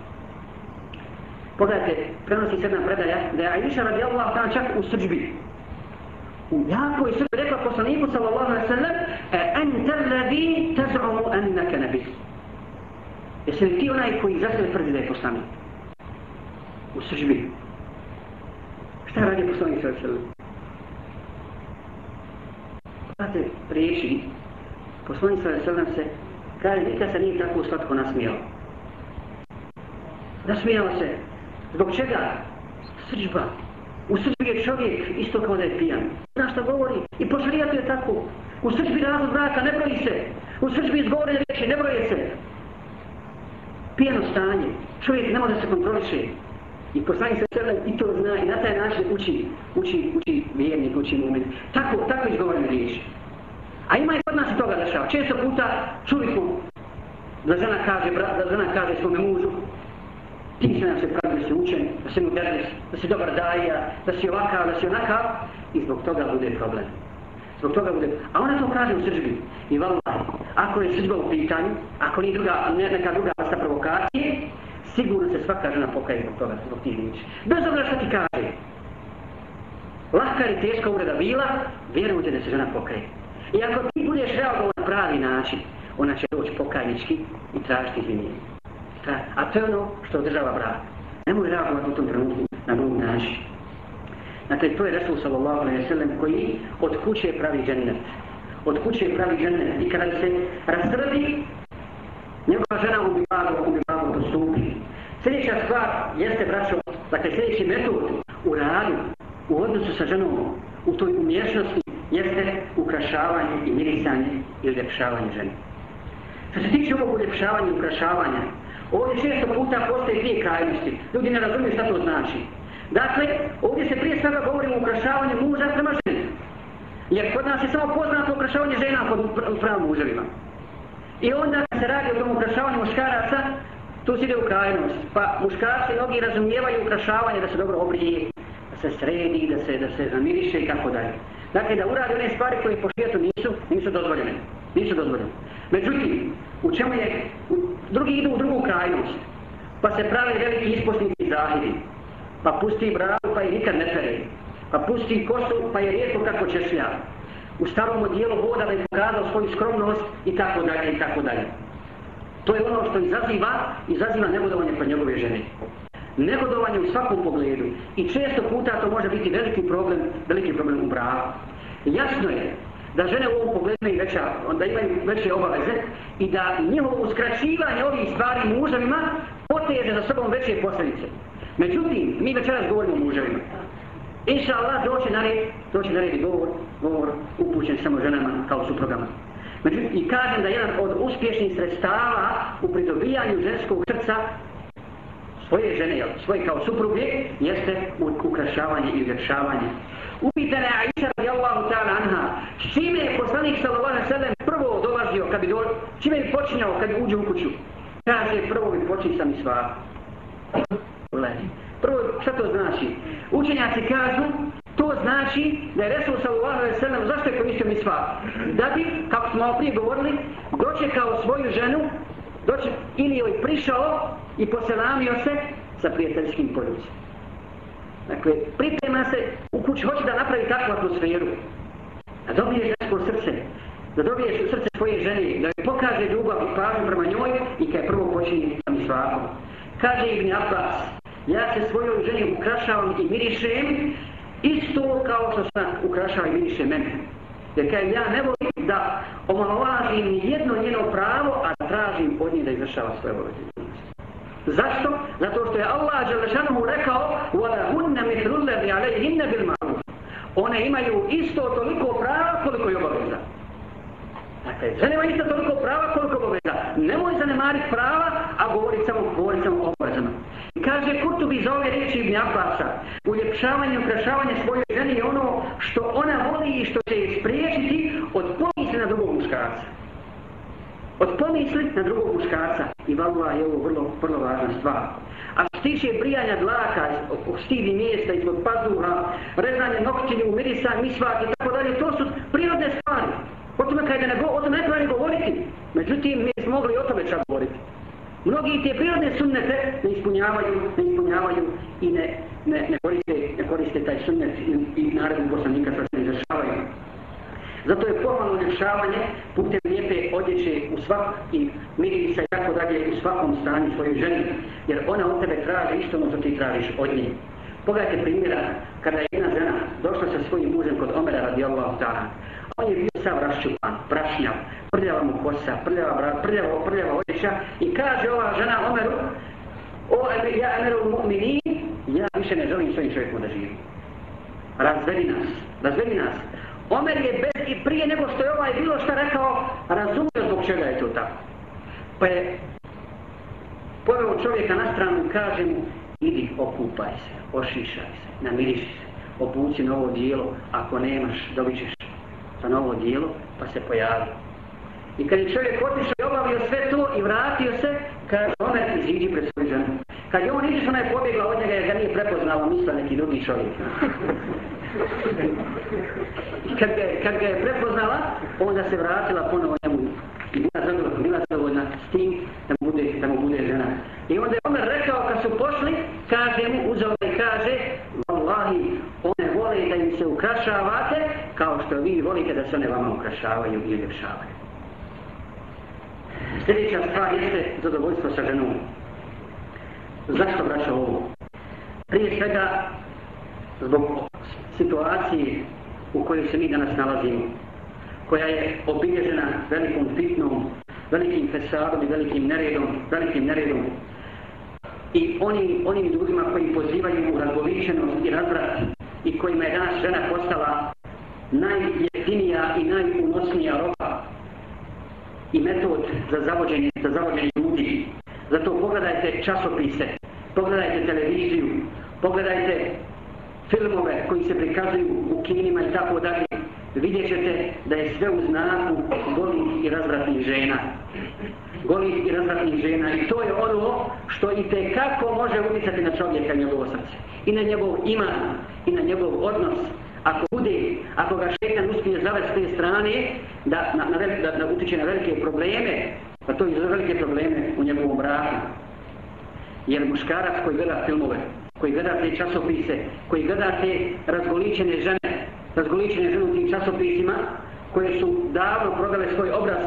Pogledajte, prenosi se jedna predaja da je Aisha radijallahu ta'ala čak u srđbi, u jakoj srđbi rekla poslaniku sallallahu alaihi sallam e ente ladhi taz'umu annaka nabi. Jesi li ti onaj koji za sebe tvrdi da je poslanik? U srđbi. Šta radi poslanik sallallahu alaihi sallam? Pogledajte riječi, poslanik sallallahu alaihi sallam se kaže, nikad se nije tako slatko nasmijao. Nasmijao se. Zbog čega? Sržba. U srđbi je čovjek isto kao da je pijan. Zna što govori i po šarijatu je tako. U srđbi razlog braka ne broji se. U srđbi izgovorene riječi ne broje se. Pijano stanje. Čovjek ne može se kontroliše. I poslanik se srđan i to zna i na taj način uči, uči, uči vjernik, uči moment. Tako, tako izgovorene riječi. A ima i kod nas toga dešava. Često puta čuli smo da žena kaže, da žena kaže svome mužu, ti se nam se pravi da si učen, da si modernis, da si dobar daja, da si ovakav, da si onakav i zbog toga bude problem. Zbog toga bude. A ona to kaže u srđbi. I valaj, ako je srđba u pitanju, ako nije druga, ne, neka druga vrsta provokacije, sigurno se svaka žena pokaje zbog toga, zbog tih riječi. Bez obzira što ti kaže. Lahka ili teška ureda bila, vjerujte da se žena pokaje. I ako ti budeš reagovao na pravi način, ona će doći pokajnički i tražiti izvinjenje. A to je ono što održava brak. Ne može reagovati u tom trenutku na drugom način. Dakle, to je Resul sallallahu alaihi sallam koji od kuće pravi džennet. Od kuće pravi džennet. I kada se rasrdi, njegova žena u bivagu, u bivagu postupi. Sljedeća stvar jeste, braćo, dakle, sljedeći metod u radu, u odnosu sa ženom, u toj umješnosti, jeste ukrašavanje i mirisanje i uljepšavanje žene. Što se tiče ovog uljepšavanja i ukrašavanja, Ovdje često puta postoje dvije krajnosti. Ljudi ne razumiju šta to znači. Dakle, ovdje se prije svega govorimo o ukrašavanju muža prema ženi. Jer kod nas je samo poznato ukrašavanje žena pod pravom muževima. I onda se radi o tom ukrašavanju muškaraca, tu se ide u krajnost. Pa muškarci mnogi razumijevaju ukrašavanje da se dobro obrije, da se sredi, da se, da se zamiriše i tako dalje. Dakle, da uradi one stvari koje po svijetu nisu, nisu dozvoljene. Nisu dozvoljene. Međutim, u čemu je, u, drugi idu u drugu krajnost, pa se prave veliki isposnici zahiri, pa pusti bravu pa je nikad ne pere, pa pusti kosu pa je rijetko kako češlja, u starom odijelu voda da je pokazao svoju skromnost i tako dalje i tako dalje. To je ono što izaziva, izaziva negodovanje kod njegove žene. Negodovanje u svakom pogledu. I često puta to može biti veliki problem, veliki problem u braku. Jasno je da žene u ovom pogledu imaju veća, onda imaju veće obaveze i da njihovo uskraćivanje ovih stvari muževima poteže za sobom veće posljedice. Međutim, mi večeras govorimo o muževima. Inša Allah doće na red, doće na red govor, govor upućen samo ženama kao suprogama. Međutim, i kažem da jedan od uspješnih sredstava u pridobijanju ženskog srca svoje žene, jel, svoje kao supruge, jeste ukrašavanje i uljepšavanje. Upitana je Aisha radijallahu ta'ala anha, s čime je poslanik sallallahu alaihi sallam prvo dolazio, kad bi do, čime bi počinjao kad bi uđe u kuću? Kaže, prvo bi počin sam i sva. Prvo, šta to znači? Učenjaci kažu, to znači da je Resul sallallahu alaihi sallam, zašto je koristio mi sva? Da bi, kako smo malo prije govorili, dočekao svoju ženu, Doći ili joj prišao i poselamio se sa prijateljskim poljicom. Dakle, priprema se u kući, hoće da napravi takvu atmosferu. Da dobije žensko srce, da dobije srce svoje žene, da joj pokaže ljubav i pažnju prema njoj i kada je prvo počinje sa i svakom. Kaže Ibn Abbas, ja se svojom ženi ukrašavam i mirišem, isto kao što sam ukrašao i mirišem mene. Jer kaj ja ne volim da omalovažim jedno njeno pravo, a tražim od nje da izvršava svoje obaveze. Zašto? Zato što je Allah Đelešanuhu rekao وَلَهُنَّ مِثْلُ الَّذِي عَلَيْهِنَّ بِالْمَعْرُفِ One imaju isto toliko prava koliko je obaveza. Dakle, žene imaju isto toliko prava koliko obaveza. Nemoj zanemariti prava, a govori samo, govori samo o obavezama. Kaže Kurtubi za ove reči Ibn Abbasa, uljepšavanje ukrašavanje svoje žene je ono što ona voli i što će je spriječiti od pomisli na drugog muškarca od pomisli na drugog muškarca. I valua je ovo vrlo, vrlo važna stvar. A što tiče brijanja dlaka, stidi mjesta izbog pazuha, rezanje noktilju, mirisa, misvak i tako dalje, to su prirodne stvari. O tome kada ne, o tome ne treba ni govoriti. Međutim, mi smo mogli o tome čak govoriti. Mnogi te prirodne sunnete ne ispunjavaju, ne ispunjavaju i ne, ne, ne, koriste, ne koriste taj sunnet i, i narednog poslanika sa se izrašavaju. Zato je pohvalno uljepšavanje putem lijepe odjeće u svak i mirisa i tako dalje u svakom stanju svoje ženi. Jer ona od tebe traži isto ono što ti tražiš od nje. Pogledajte primjera kada je jedna žena došla sa svojim mužem kod Omera radi Allah ta'ala. On je bio sav raščupan, prašnjav, prljava mu kosa, prljava, bra, prljava, prljava odjeća i kaže ova žena Omeru O ja Omeru mu'mini, ja više ne želim svojim čovjekom da živim. Razvedi nas, razvedi nas. Omer je bez i prije nego što je ovaj bilo što rekao, razumio zbog čega je to tako. Pa je poveo čovjeka na stranu kaže mu, idi okupaj se, ošišaj se, namiriši se, obuci novo dijelo, ako nemaš, dobit ćeš za novo dijelo, pa se pojavi. I kad je čovjek otišao i obavio sve to i vratio se, kaže, Omer, iziđi pred svoju ženu. Kad je on išao, ona je pobjegla od njega jer ga nije prepoznala, misla neki drugi čovjek. kad, ga, kad ga je prepoznala, onda se vratila ponovo njemu i bila zadovoljna, bila zadovoljna s tim da mu bude, da mu bude žena. I onda je Omer rekao kad su pošli, kaže mu, uzao i kaže, Wallahi, one vole da im se ukrašavate kao što vi volite da se one vama ukrašavaju i uljepšavaju. Sljedeća stvar jeste zadovoljstvo sa ženom. Zašto braća ovo? Prije svega, zbog situacije u kojoj se mi danas nalazimo, koja je obilježena velikom fitnom, velikim fesadom i velikim neredom, velikim neredom i onim, onim ljudima koji pozivaju u razgoličenost i razvrat i kojima je danas žena postala naj i metod za zavođenje, za zavođenje ljudi. Zato pogledajte časopise, pogledajte televiziju, pogledajte filmove koji se prikazuju u kinima i tako dalje, vidjet ćete da je sve u znaku golih i razvratnih žena. Golih i razvratnih žena. I to je ono što i te kako može utjecati na čovjeka njegovo srce. I na njegov iman, i na njegov odnos. Ako bude, ako ga šeitan uspije zavest s te strane, da, na, na, da, da utiče na velike probleme, pa to je velike probleme u njegovom braku. Jer muškarac koji gleda filmove, koji gledate časopise, koji gledate razgoličene žene, razgoličene žene u tim časopisima, koje su davno prodale svoj obraz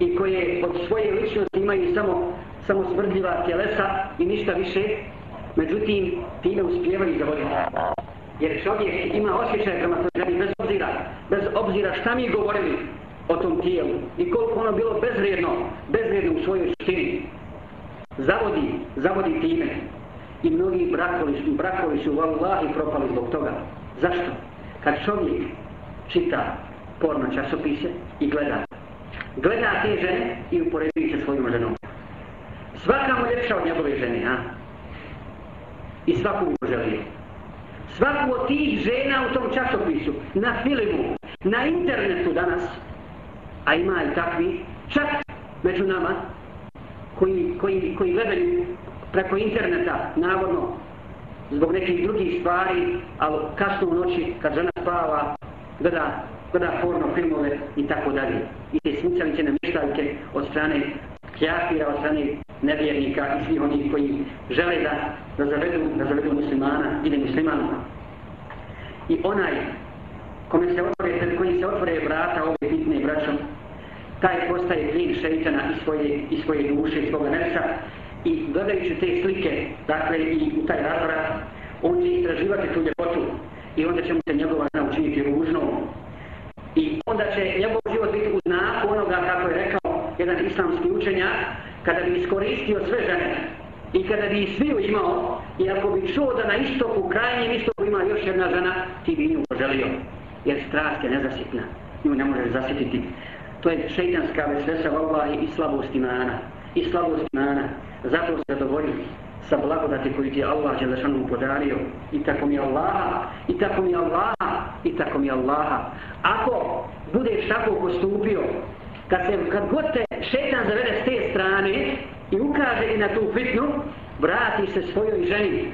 i koje od svoje ličnosti imaju samo, samo smrdljiva tjelesa i ništa više, međutim, time uspjevaju zavoditi. Jer čovjek ima osjećaj prema toj ženi bez obzira, bez obzira šta mi govorili o tom tijelu i koliko ono bilo bezvrijedno, bezvrijedno u svojoj suštini. Zavodi, zavodi time. I mnogi brakovi su, brakovi su vallahi propali zbog toga. Zašto? Kad čovjek čita porno časopise i gleda, gleda te žene i upoređuje se svojom ženom. Svaka mu ljepša od njegove žene, a? i svaku mu želio. Svaku od tih žena u tom časopisu, na filmu, na internetu danas, a ima i takvi, čak među nama, koji, koji, koji gledaju preko interneta, navodno, zbog nekih drugih stvari, ali kasno u noći, kad žena spava, gleda, gleda porno filmove i tako dalje. I te smucavice namještaljke od strane kjafira, od strane nevjernika i svih onih koji žele da, da zavedu, da zavedu muslimana ili muslimana. I onaj kome se otvore, koji se otvore vrata ove bitne braćom, taj postaje klin šeitana i svoje, i svoje duše, i svoga nefsa i gledajući te slike, dakle i u taj razvrat, on će istraživati tu ljepotu i onda će mu se njegova žena učiniti ružnom. I onda će njegov život biti u znaku onoga, kako je rekao jedan islamski učenjak, kada bi iskoristio sve žene i kada bi sviju imao i ako bi čuo da na istoku, krajnjem istoku ima još jedna žena, ti bi nju poželio. Jer strast je nezasitna. Nju ne možeš zasititi. To je šeitanska vesvesa vallahi i slabost imana. I slabost imana. Zato se zadovolji sa blagodati koju ti je Allah Đelešanu podario. I tako mi je Allaha. I tako mi je Allaha. I tako mi je Allaha. Ako budeš tako postupio, kad, se, kad god te šetan zavede s te strane i ukaže i na tu fitnu, vrati se svojoj ženi.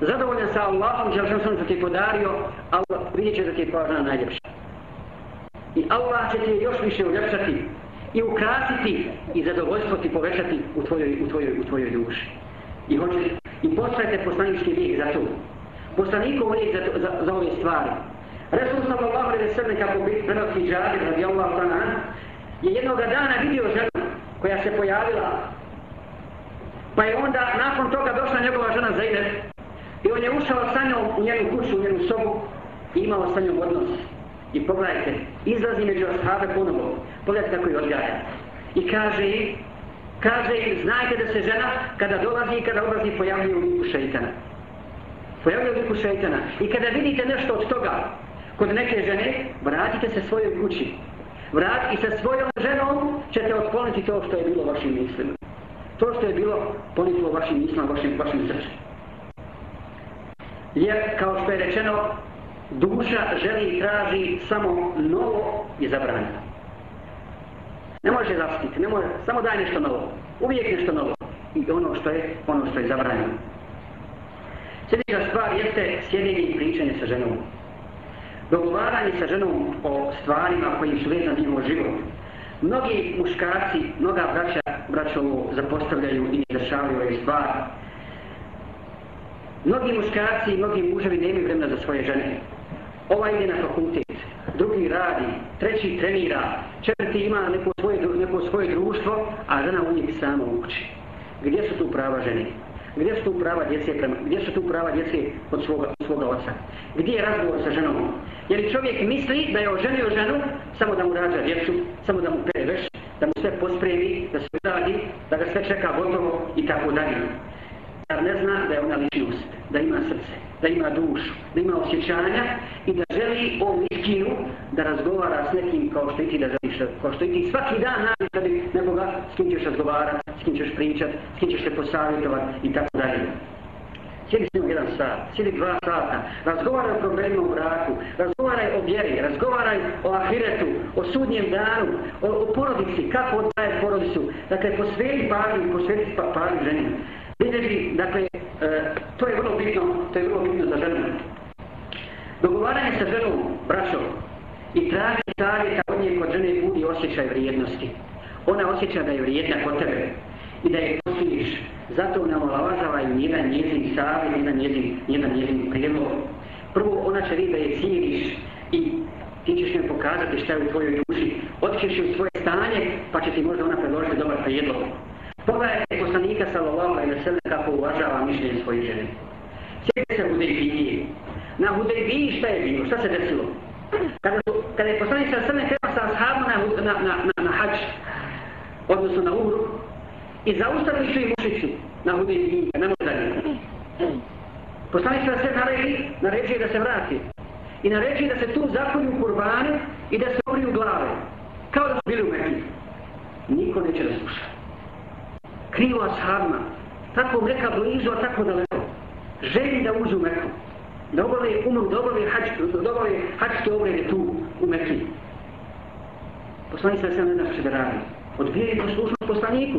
Zadovoljan sa Allahom, Đelešanu sam ti podario, Allah vidjet će da ti je tvoja najljepša. I Allah će te još više uljepšati i ukrasiti i zadovoljstvo ti povećati u tvojoj, u tvojoj, u tvojoj duši. I hoće i postajte poslanički vijek za to. Poslanikov vijek za, za, za ove stvari. Resul sallallahu alaihi sallam kako bi prenosi džabir radi Allah je jednog dana vidio ženu koja se pojavila pa je onda nakon toga došla njegova žena Zainab i on je ušao sa njom u njenu kuću, u njenu sobu i imao sa njom odnos. I pogledajte, izlazi među ashave ponovo, pogledajte kako je odgaja. I kaže im, kaže im, znajte da se žena kada dolazi i kada odlazi pojavljuje u liku šeitana. Pojavljuje u liku šeitana. I kada vidite nešto od toga, kod neke žene, vratite se svojoj kući. Vrat i sa svojom ženom ćete otkloniti to što je bilo vašim mislima. To što je bilo poniklo vašim mislima, vašim, vašim srčem. Jer, kao što je rečeno, duša želi i traži samo novo i zabranjeno. Ne može zaštiti, ne može, samo daj nešto novo. Uvijek nešto novo. I ono što je, ono što je zabranjeno. Sljedeća stvar jeste sjedenje i pričanje sa ženom. Dogovaranje sa ženom o stvarima koji su vezani njihov život. Mnogi muškarci, mnoga braća, braća zapostavljaju i ne zašavaju ove stvari. Mnogi muškarci i mnogi muževi nemaju vremena za svoje žene. Ova ide na fakultet, drugi radi, treći trenira, četvrti ima neko svoje, neko svoje društvo, a žena uvijek samo uči. Gdje su tu prava žene? Gdje su tu prava djece, prema, gdje su tu prava djece od svoga, od svoga oca? Gdje je razgovor sa ženom? Jer čovjek misli da je oženio ženu samo da mu rađa djecu, samo da mu pere veš, da mu sve pospremi, da se radi, da ga sve čeka gotovo i tako dalje. Zar ne zna da je ona ličnost, da ima srce, da ima dušu, da ima osjećanja i da želi ovu iskinu da razgovara s nekim kao što i ti da želiš, kao što i ti svaki dan nadi da nekoga s kim ćeš razgovarati, s kim ćeš pričat, s kim ćeš se posavjetovati i tako dalje. Sjedi s njom jedan sat, sjedi dva sata, razgovaraj o problemima u braku, razgovaraj o vjeri, razgovaraj o ahiretu, o sudnjem danu, o, o porodici, kako oddaje porodicu. Dakle, posveti pažnju, posveti pa, pažnju ženima. Vidjeti, dakle, e, to je vrlo bitno, to je vrlo bitno za ženu. Dogovaranje sa ženom, braćom, i traži savjeta od nje kod žene budi osjećaj vrijednosti. Ona osjeća da je vrijedna kod tebe i da je posliješ. Zato nam i jedan njezin savjet, jedan njezin, jedan njezin prijedlog. Prvo, ona će vidjeti da je cijeliš i ti ćeš njoj pokazati šta je u tvojoj duši. Otkriš u svoje stanje, pa će ti možda ona predložiti dobar prijedlog. Pogledajte poslanika sallallahu alaihi wa sallam kako uvažava mišljenje svoje žene. Sjetite se Hudejbije. Na Hudejbiji šta je bilo? Šta se desilo? Kada, su, kada je poslanik sallallahu alaihi wa sallam sa ashabom na, na, na, na, na hađ, odnosno na umru, i zaustavili su i mušicu na Hudejbiji, ne može dalje. Poslanik sallallahu alaihi wa sallam naređuje da se vrati. I naređuje da se tu zakolju kurbane i da se obriju glave. Kao da su bili u Mekiju. Niko neće da sluša krivo ashabima. Tako neka blizu, a tako daleko. želi da uđu u Meku, da obave umru, da obave hač, da obave hačke obrede tu u Mekiji. Poslanik sa ne zna što da radi. Odbije poslušnost poslaniku.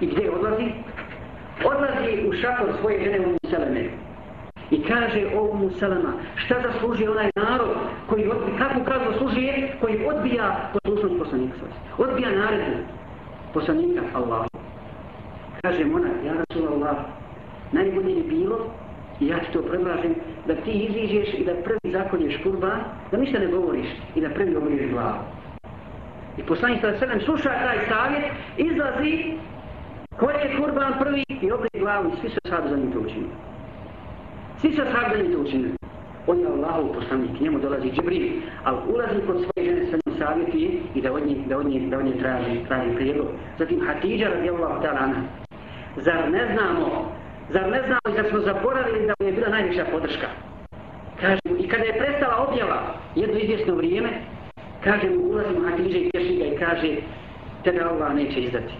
I gdje odlazi? Odlazi u šator svoje žene u Seleme. I kaže ovomu Selema, šta zaslužuje onaj narod koji odbija, kakvu kaznu zaslužuje, koji odbija poslušnost poslanika. Odbija naredbu poslanika Allahu. Kaže ona, ja Rasul Allah, najbolje je bilo, i ja ti to predlažem, da ti iziđeš i da prvi zakonješ kurban, da ništa ne govoriš i da prvi obriješ glavu. I poslanik sada sedem sluša taj savjet, izlazi koji je kurban prvi i obrije glavu i svi se sad za njim to učinili. Svi se sad za njim to učinili. On je Allahov poslanik, njemu dolazi Džibril, ali ulazi kod svoje žene sve njim savjetuje i da od njih, da od njih, da od njih traži, traži prijedlog. Zatim Hatidža radijallahu ta'ala Zar ne znamo, zar ne znamo i zar smo zaboravili da je bila najviša podrška? Kaže i kada je prestala objava jedno izvjesno vrijeme, kaže mu ulazim Hatiđe i tješi ga i kaže tebe Allah neće izdati.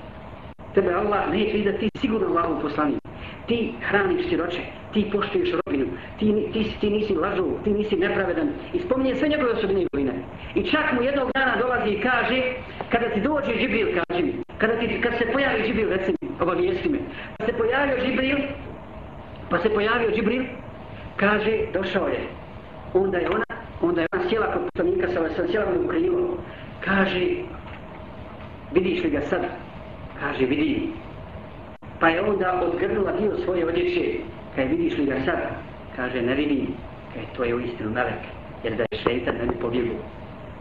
Tebe Allah neće izdati, ti sigurno Allahov poslanik. Ti hraniš siroče, ti poštuješ robinu, ti, ti, ti nisi lažu, ti nisi nepravedan. I spominje sve njegove osobine i. I čak mu jednog dana dolazi i kaže, kada ti dođe Džibril, kaže mi, kada, ti, kad se pojavi Džibril, reci mi, obavijesti me. Kad se pojavio Džibril, pa se pojavio Džibril, kaže, došao je. Onda je ona, onda je ona sjela kod poslanika sa sam sjela u krilo. Kaže, vidiš li ga sad? Kaže, vidi. Pa je onda odgrnula dio svoje odjeće. kaj vidiš li ga sad? Kaže, ne vidim. kaj to je u istinu melek. Jer da je šeitan, ne bi pobjegu.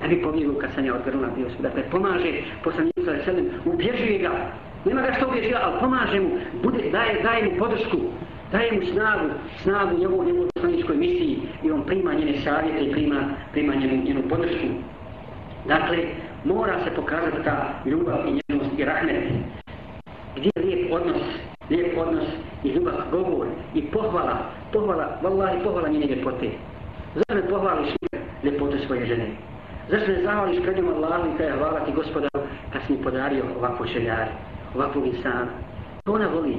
Ne bi pobjegu kad sam ja odgrnula dio svoje. Dakle, pomaže poslanicu sa selem, ubježuje ga. Nema ga što ubježiva, ali pomaže mu, bude, daje, daje mu podršku daje mu snagu, snagu njegovu njegovu poslaničkoj misiji i on prima njene savjete i prima, prima njenu, njenu podršku. Dakle, mora se pokazati ta ljubav i njenost i rahmet. Gdje je lijep odnos, lijep odnos i ljubav, govor i pohvala, pohvala, vallahi pohvala njene ljepote. Zašto ne pohvališ ljepote svoje žene? Zašto ne zahvališ pred njom Allahom i kada hvala ti gospodaru kad si mi podario ovakvu šeljari, ovakvog insana? To ona voli,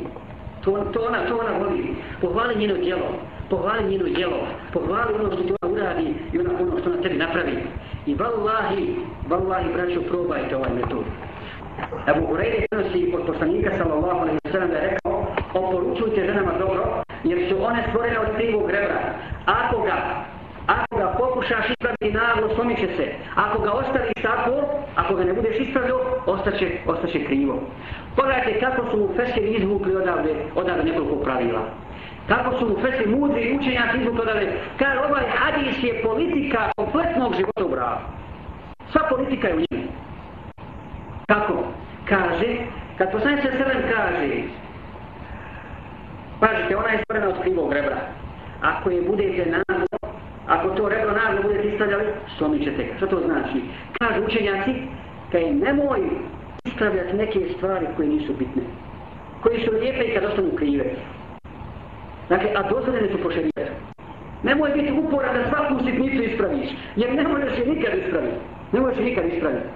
To, to, ona, to ona voli. Pohvali njeno djelo. Pohvali njeno djelo. Pohvali ono što ti ona uradi i ona, ono što na tebi napravi. I vallahi, vallahi, braćo, probajte ovaj metod. Ebu Hureyre prenosi od poslanika sallallahu alaihi sallam da je rekao oporučujte ženama dobro jer su one stvorene od krivog rebra. Ako ga, ako ga pokušaš ispraviti naglo, slomit će se. Ako ga ostaviš tako, ako ga ne budeš ispravio, ostaće, ostaće krivo. Pogledajte kako su mu fesiri izvukli odavde, odavde nekoliko pravila. Kako su mu fesiri mudri učenjaci izvukli odavde. Kaže, ovaj hadis je politika kompletnog života u bravu. Sva politika je u njemu. Kako? Kaže, kad poslani se srem kaže, pažite, ona je stvorena od krivog rebra. Ako je budete naglo, ako to rebro naglo budete istavljali, slomit ćete ga. Što to znači? Kažu učenjaci, kaj nemoj ispravljati neke stvari koje nisu bitne. Koje su lijepe i kad ostanu krive. Dakle, a dozvoljene su pošerijete. Nemoj biti uporan da svaku sitnicu ispraviš, jer ne možeš je nikad ispraviti. Ne možeš je nikad ispraviti.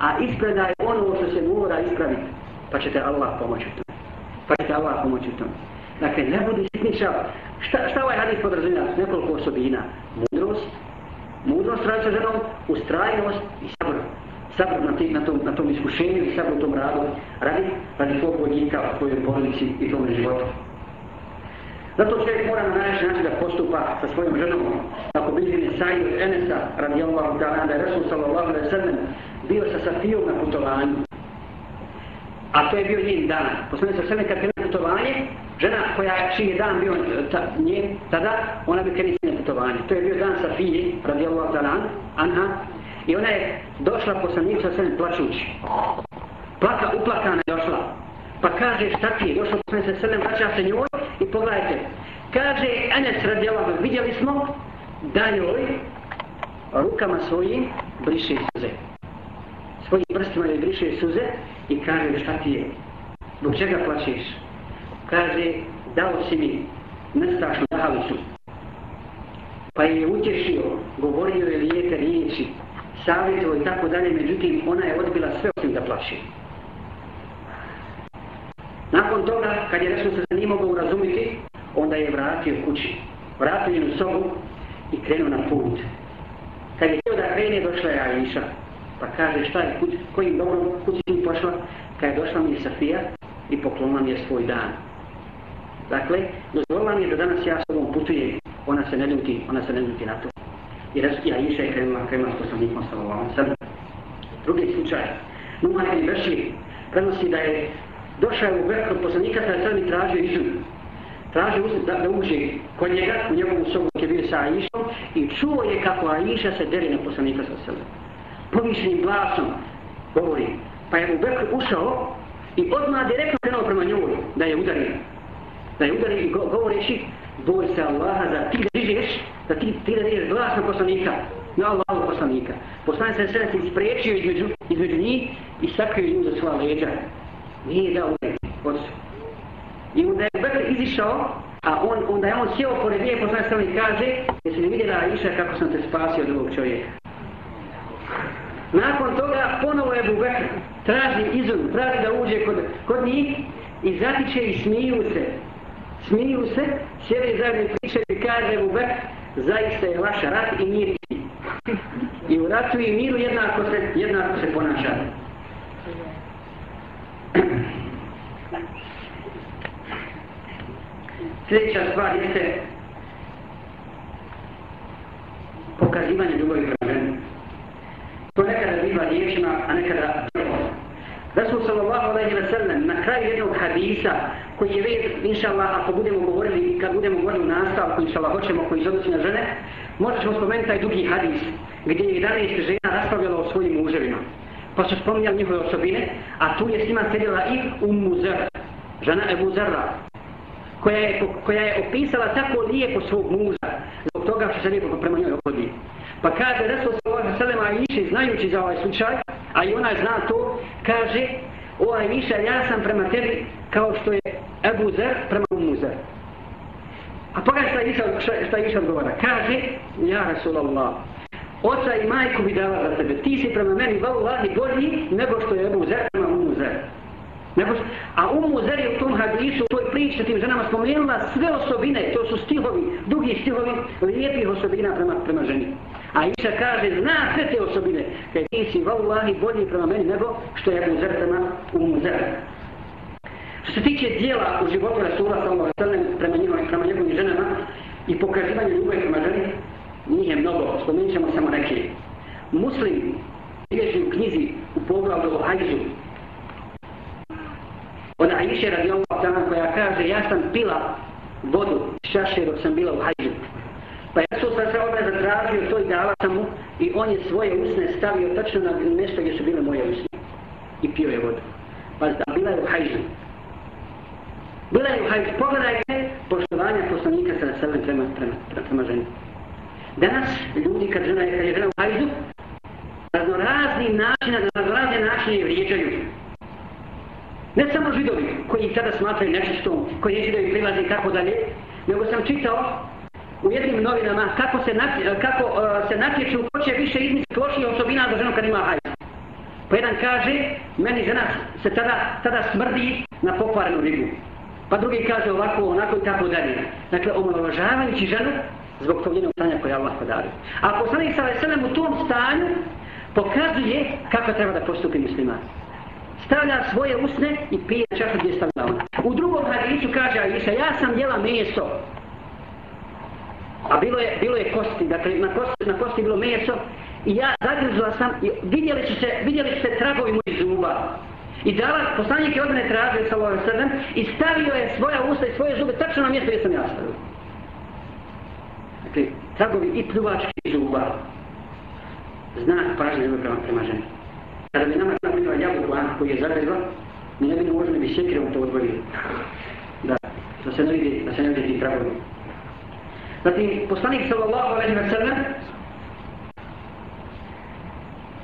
A ispravda je ono što se mora ispraviti. Pa ćete Allah pomoći u tom. Pa ćete Allah pomoći u tom. Dakle, ne budi sitničav. Šta, šta ovaj hadis podrazumija? Nekoliko osobina. Mudrost, mudrost radi sa ženom, ustrajnost i sabr. sabr na, tim, na, tom, na tom iskušenju i sabr u tom radu radi radi svog vodnika u svojoj porodici i tom životu. Zato čovjek mora na najveći način da postupa sa svojom ženom. Ako bi izvini od Enesa, radi Allahu ta'ala, da je Resul sallallahu alaihi sallam bio sa Safijom na putovanju. A to je bio njen dan. Poslanik sa sallam kad krenuo putovanje, žena koja čiji je dan bio eh, ta, nje, tada, ona bi krenila na putovanje. To je bio dan Safije, radi Allahu ta'ala, anha, I ona je došla poslanik sa sallam plaćući. Plaka, uplakana je došla. Pa kaže šta ti je, došla poslanik sa sallam, vraća se njoj i pogledajte. Kaže Enes radijalama, vidjeli smo da joj rukama svojim briše suze. Svojim prstima joj briše suze i kaže šta ti je, zbog čega plaćeš? Kaže, dao si mi nestašnu dahalicu. Pa je utješio, govorio je lijepe riječi, savjetovo i tako dalje, međutim ona je odbila sve osim da plaši. Nakon toga, kad je Resul se nije mogao urazumiti, onda je vratio kući. Vratio je u sobu i krenuo na put. Kad je htio da krene, došla je Aisha. Pa kaže šta je, kući, kojim dobrom kući mi pošla? Kad je došla mi je Safija i poklonila mi je svoj dan. Dakle, dozvolila mi je da danas ja s ovom putujem. Ona se ne ljuti, ona se ne ljuti na to. I Resul je Aisha je krenula, krenula što sam nikom sa ovom. Drugi slučaj. Numan ibn Bešir prenosi da je došao u Bekru poslanika sa sad mi tražio izum. Tražio uzim da, da uđe kod njega, u njegovu sobu je bio sa Aishom i čuo je kako Aisha se deri na poslanika sa sad. Povišenim glasom govori. Pa je u Bekru ušao i odmah direktno krenuo prema njoj da je udario. Da je udario i go, govoreći boj se Allaha da ti dižeš, da ti, ti da dižeš glas na poslanika, na Allahu poslanika. Poslanik se sada se ispriječio između, između njih i sakrio nju za svoja leđa. Nije dao uvijek od I onda je Bekr izišao, a on, onda je on sjeo pored nje, poslanik se i kaže, jesi li vidjela Iša kako sam te spasio od ovog čovjeka? Nakon toga ponovo je Bubekr traži izum, traži da uđe kod, kod njih i zatiče i smiju se smiju se, sjeli zajedno i pričaju i kaže mu zaista je vaša rat i mir. I u ratu i miru jednako se, jednako se ponašate. Sljedeća stvar jeste pokazivanje ljubavi prema ženi. To nekada biva riječima, a nekada Rasul sallallahu alaihi wa sallam na kraju jednog hadisa koji je već, inša Allah, ako budemo govorili, kad budemo govorili u nastavku, inša Allah, hoćemo koji se odnosi na žene, možda ćemo spomenuti taj dugi hadis gdje je 11 žena raspravljala o svojim muževima. Pa su spominjali njihove osobine, a tu je s njima sedjela i Ummu Zer, žena Ebu Zerra, koja je, koja je opisala tako lijepo svog muža, zbog toga što se lijepo prema njoj opodi. Pa kaže Rasul sallallahu alejhi ve sellem a znajući za ovaj slučaj, a i ona zna to, kaže, o Ajmiša, ja sam prema tebi kao što je Ebu Zer prema Ummu Zer. A toga šta je šta odgovara? Kaže, ja Rasulallah, oca i majku bi dala za sebe. Ti si prema meni vallahi bolji nego što je Ebu Zer prema Umu Zer. Nego, a Umu Zer je u tom hadisu, u toj priči sa tim ženama spomenula sve osobine, to su stihovi, dugi stihovi, lijepih osobina prema, prema ženi. A Iša kaže, zna sve te osobine, kaj ti si vallahi bolji prema meni nego što je Ebu Zer prema Umu Zer. Što se tiče dijela u životu Rasula sallallahu alejhi ve sellem prema njegovim prema njegovim ženama i pokazivanja ljubavi prema ženi, njih je mnogo, spomenut samo neke. Muslim bilježi u knjizi u poglavlju o hajzu. Od Aisha radijallahu ta'ala koja kaže ja sam pila vodu šaše dok sam bila u hajzu. Pa ja su sam se ovdje zatražio to i dala sam mu i on je svoje usne stavio tačno na mjesto gdje su bile moje usne. I pio je vodu. Pa da bila je u hajzu. Bila je u hajzu. Pogledajte poštovanja poslanika sa sebe prema, prema, prema, prema ženi. Danas ljudi kad žena je, kad je žena u hajzu, raznorazni načina, raznorazne načine vrijeđaju. Ne samo židovi koji tada smatraju nečistom, koji neće da im prilazi kako dalje, nego sam čitao u jednim novinama kako se, natje, kako, uh, se natječu ko će više izmisliti loših osobina za ženu kad ima hajdu. Pa jedan kaže, meni žena se tada, tada smrdi na pokvarenu ribu. Pa drugi kaže ovako, onako i tako dalje. Dakle, omalovažavajući ženu zbog tog jednog stanja koje Allah podario. A poslanik sa veselem u tom stanju pokazuje kako treba da postupi musliman. Stavlja svoje usne i pije čašu gdje stavlja ona. U drugom hadisu kaže Aisha, ja sam jela meso, A bilo je, bilo je kosti, dakle na kosti, na kosti bilo meso i ja zagrizla sam i vidjeli su se, vidjeli su se tragovi mojih zuba. I dala, poslanik je od mene tražio sa ovim sredem i stavio je svoja usta i svoje zube tačno na mjesto gdje sam ja stavio. Dakle, tragovi i pljuvački zuba. Znak pažnje ljubav prema, prema ženi. Kada bi nama napravila jabuku koji je zagrizla, mi ne bi ne možemo bi sjekirom to odvojili. Da, da se ne vidi, da se ne vidi ti tragovi. Zatim, poslanik sallallahu alaihi wa sallam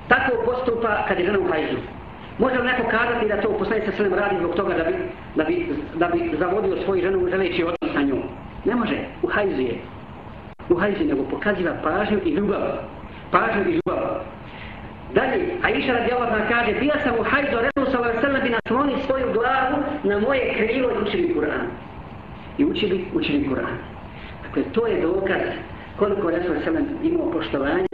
tako postupa kad je žena u hajzu. Može li neko kazati da to poslanik sa sallam radi zbog toga da bi, da bi, da bi zavodio svoju ženu želeći odnos sa njom? Ne može, u hajzu je. U hajzu nego pokaziva pažnju i ljubav. Pažnju i ljubav. Dalje, Aisha radi Allah kaže, bila sam u hajzu, Resul sallallahu alaihi wa sallam bi nasloni svoju glavu na moje krilo i učili Kur'an. i učili, učili Kur'an. Dakle, to je dokaz koliko je Resul Selem imao poštovanja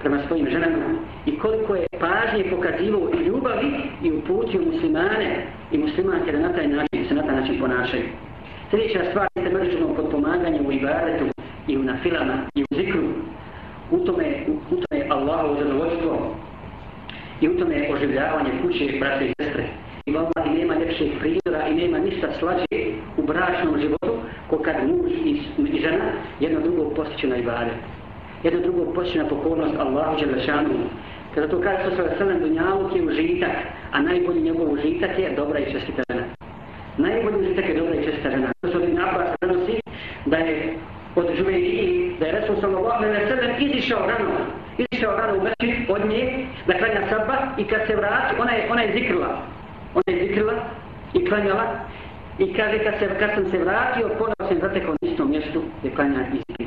prema svojim ženama i koliko je pažnje pokazivao i ljubavi i uputio muslimane i muslimanke da na taj način se na taj način ponašaju. Sljedeća stvar je međusobno potpomaganje u ibadetu i u nafilama i u zikru. U tome, u, u tome Allahu zadovoljstvo i u tome oživljavanje kuće, brate i sestre. I vama i nema ljepšeg prizora i nema ništa slađe u bračnom životu ko kad muž i, i žena jedno drugo postiću na ibadet. Jedno drugo postiću na pokornost Allahu Đelešanu. Kada to kaže sa sveme dunjaluk je užitak, a najbolji njegov užitak je dobra i čestita žena. Najbolji užitak je dobra i čestita žena. To se od Abbas prenosi da je od Žuveji, da je Resul sallallahu alaihi wa sallam izišao rano, izišao rano u večer od nje, da klanja sabba i kad se vrati, ona je, ona je zikrila. Ona je zikrila i klanjala i kaže kad, se, kad sam se vratio, ponovno sam zatekao na istom mjestu gdje klanja i.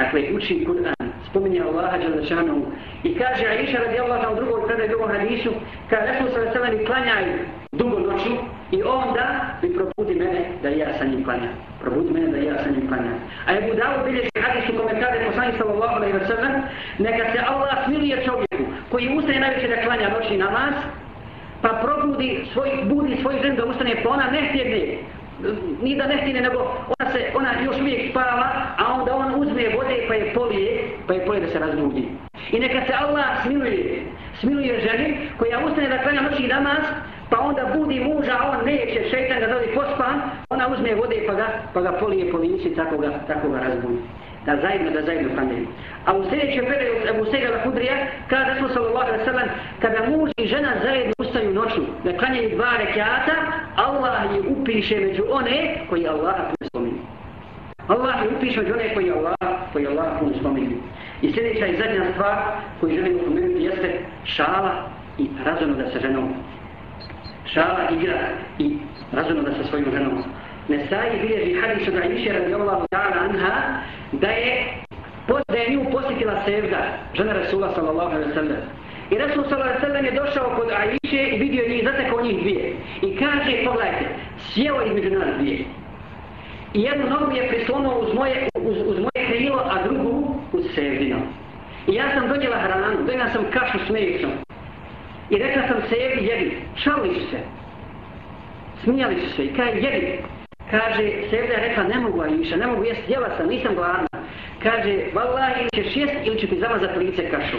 Dakle, uči Kur'an, spominje Allaha Đalešanu i kaže Aisha radi Allah u drugom drugom hadisu, kada Resul sa alaihi wa dugo noću i onda mi probudi mene da ja sa njim klanjam. Probudi mene da ja sa njim klanjam. A Ebu Dawud bilježi hadis u kome kaže poslanik sallallahu alaihi wa sallam neka se Allah smiluje čovjeku koji ustaje najveće da klanja noćni namaz pa probudi svoj, budi svoj žen da ustane pa ona ne sjedne ni da ne stine, nego ona se, ona još uvijek spava, a onda on uzme vode pa je polije, pa je polije da se razbudi. I neka se Allah smiluje, smiluje ženi koja ustane da klanja noći namaz, pa onda budi muža, a on neće, šeitan ga zove pospan, ona uzme vode pa ga, pa ga polije po lici, tako ga, tako ga razbudi. Da zajedno, da zajedno klanjaju. A u sljedećem predaju Ebu Sejda Lahudrija, kada Resul sallallahu alaihi sallam, kada muž i žena zajedno ustaju noću, da klanjaju dva rekiata, Allah je upiše među one koji Allah puno spominju. Allah je upiše među one koji Allah, koji Allah puno spominju. I sljedeća i zadnja stvar koju želim upomenuti jeste šala i razonoda se ženom šala igra i razonoda se svojom ženom. Nesai bilježi hadis od Aisha radijallahu ta'ala anha da je da je nju posjetila Sevda, žena Rasula sallallahu alaihi sallam. I Rasul sallallahu alaihi sallam je došao kod Aisha i vidio njih, zatekao njih dvije. I kaže, pogledajte, sjeo između nas dvije. I jednu nogu je prislonuo uz moje, uz, uz moje krilo, a drugu uz Sevdino. I ja sam donijela hranu, donijela sam kašu s mesom. I rekla sam se jedi. Šalili su se. Smijali su se i kaj jedi. Kaže, Sevda je rekla, ne mogu Aisha, ne mogu jesti, jela sam, nisam gladna. Kaže, vallaha ili ćeš jest ili će ti zamazati lice kašu.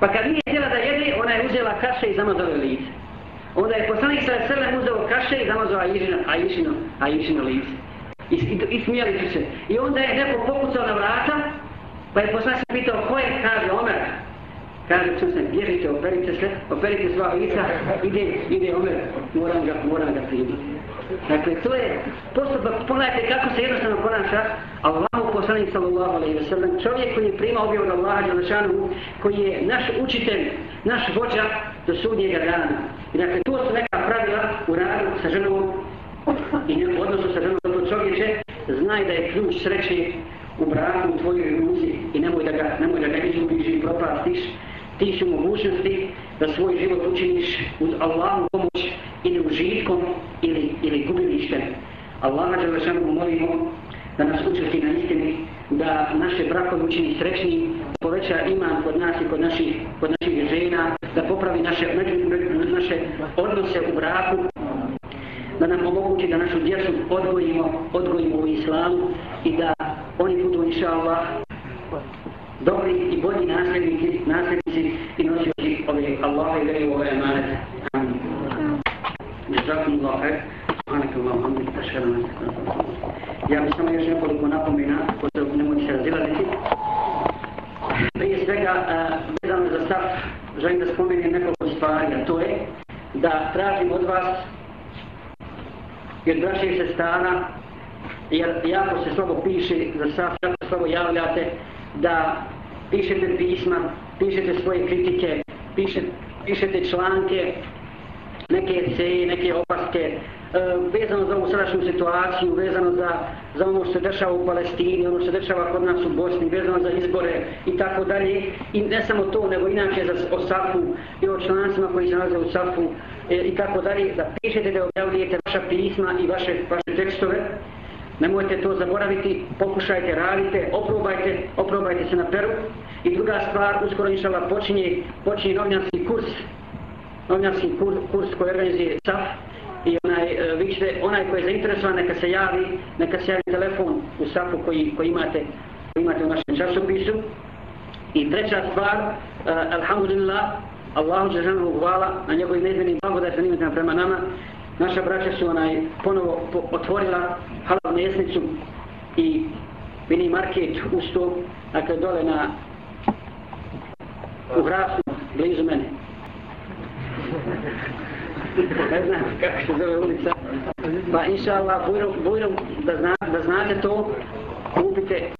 Pa kad nije htjela da jedi, ona je uzela kaše i zamazala lice. Onda je poslanik sa srlem uzeo kaše i zamazao Aishino, Aishino, Aishino lice. I, i, I smijali su se. I onda je neko pokucao na vrata, pa je poslanik se pitao, ko je, kaže, Omer, kaže sam se, vjerite, operite se, operite sva lica, ide, ide Omer, moram ga, moram ga primiti. Dakle, to je postupak, pogledajte kako se jednostavno ponaša Allahu poslanik sallallahu alaihi wa sallam, čovjek koji je primao objav od Allaha Đelešanu, koji je naš učitelj, naš vođa do sudnjega dana. I dakle, to su neka pravila u radu sa ženom i u odnosu sa ženom, to čovječe, znaj da je ključ sreće u braku u tvojoj ruci i nemoj da ga, nemoj da ga izgubiš i propastiš, ti si u mogućnosti da svoj život učiniš uz Allahu pomoć ili užitkom ili, ili gubilištem. Allaha Đelešanu molimo da nas učesti na istini, da naše brakove učini srećni, poveća iman kod nas i kod naših, kod naših žena, da popravi naše, naše odnose u braku, da nam omogući da našu djecu odgojimo, odgojimo u islamu i da oni budu inša Allah dobri i bolji nasljednici, nasljednici i nosioci ove Allaha i veri ove emanete. Amin. Jazakum Allah khair. Subhanak Allah, hamdik, ašhadu na Ja bih samo još nekoliko napomena, koje ne moći se razilaziti. Prije svega, uh, vezano za stav, želim da spomenem nekoliko stvari, a to je da tražim od vas, jer braće se stara, jer jako se slabo piše za stav, jako slabo javljate, da pišete pisma, pišete svoje kritike, pišete, pišete članke neke eseje, neke opaske, e, vezano za ovu sadašnju situaciju, vezano za, za ono što se dešava u Palestini, ono što se dešava kod nas u Bosni, vezano za izbore i tako dalje. I ne samo to, nego inače za, o u, i o člancima koji se nalaze u Safu e, i tako dalje, da pišete, da objavljujete vaša pisma i vaše, vaše tekstove. Nemojte to zaboraviti, pokušajte, radite, oprobajte, oprobajte se na peru. I druga stvar, uskoro inšala počinje, počinje novinarski kurs, novinarski kurs, kurs koji organizuje SAF. I onaj, e, vi ćete, onaj koji je zainteresovan, neka se javi, neka se javi telefon u SAF-u koji, koji imate, koji imate u našem časopisu. I treća stvar, uh, alhamdulillah, Allahu Đežanu hvala na njegovim neizmenim blagodatima prema nama. Naša braća su onaj ponovo po, otvorila halal mjesnicu i mini market u sto, dakle dole na u Hrasu, blizu mene. ne znam kako se zove ulica. Pa inša Allah, bujrom, bujrom da, zna, da znate to, kupite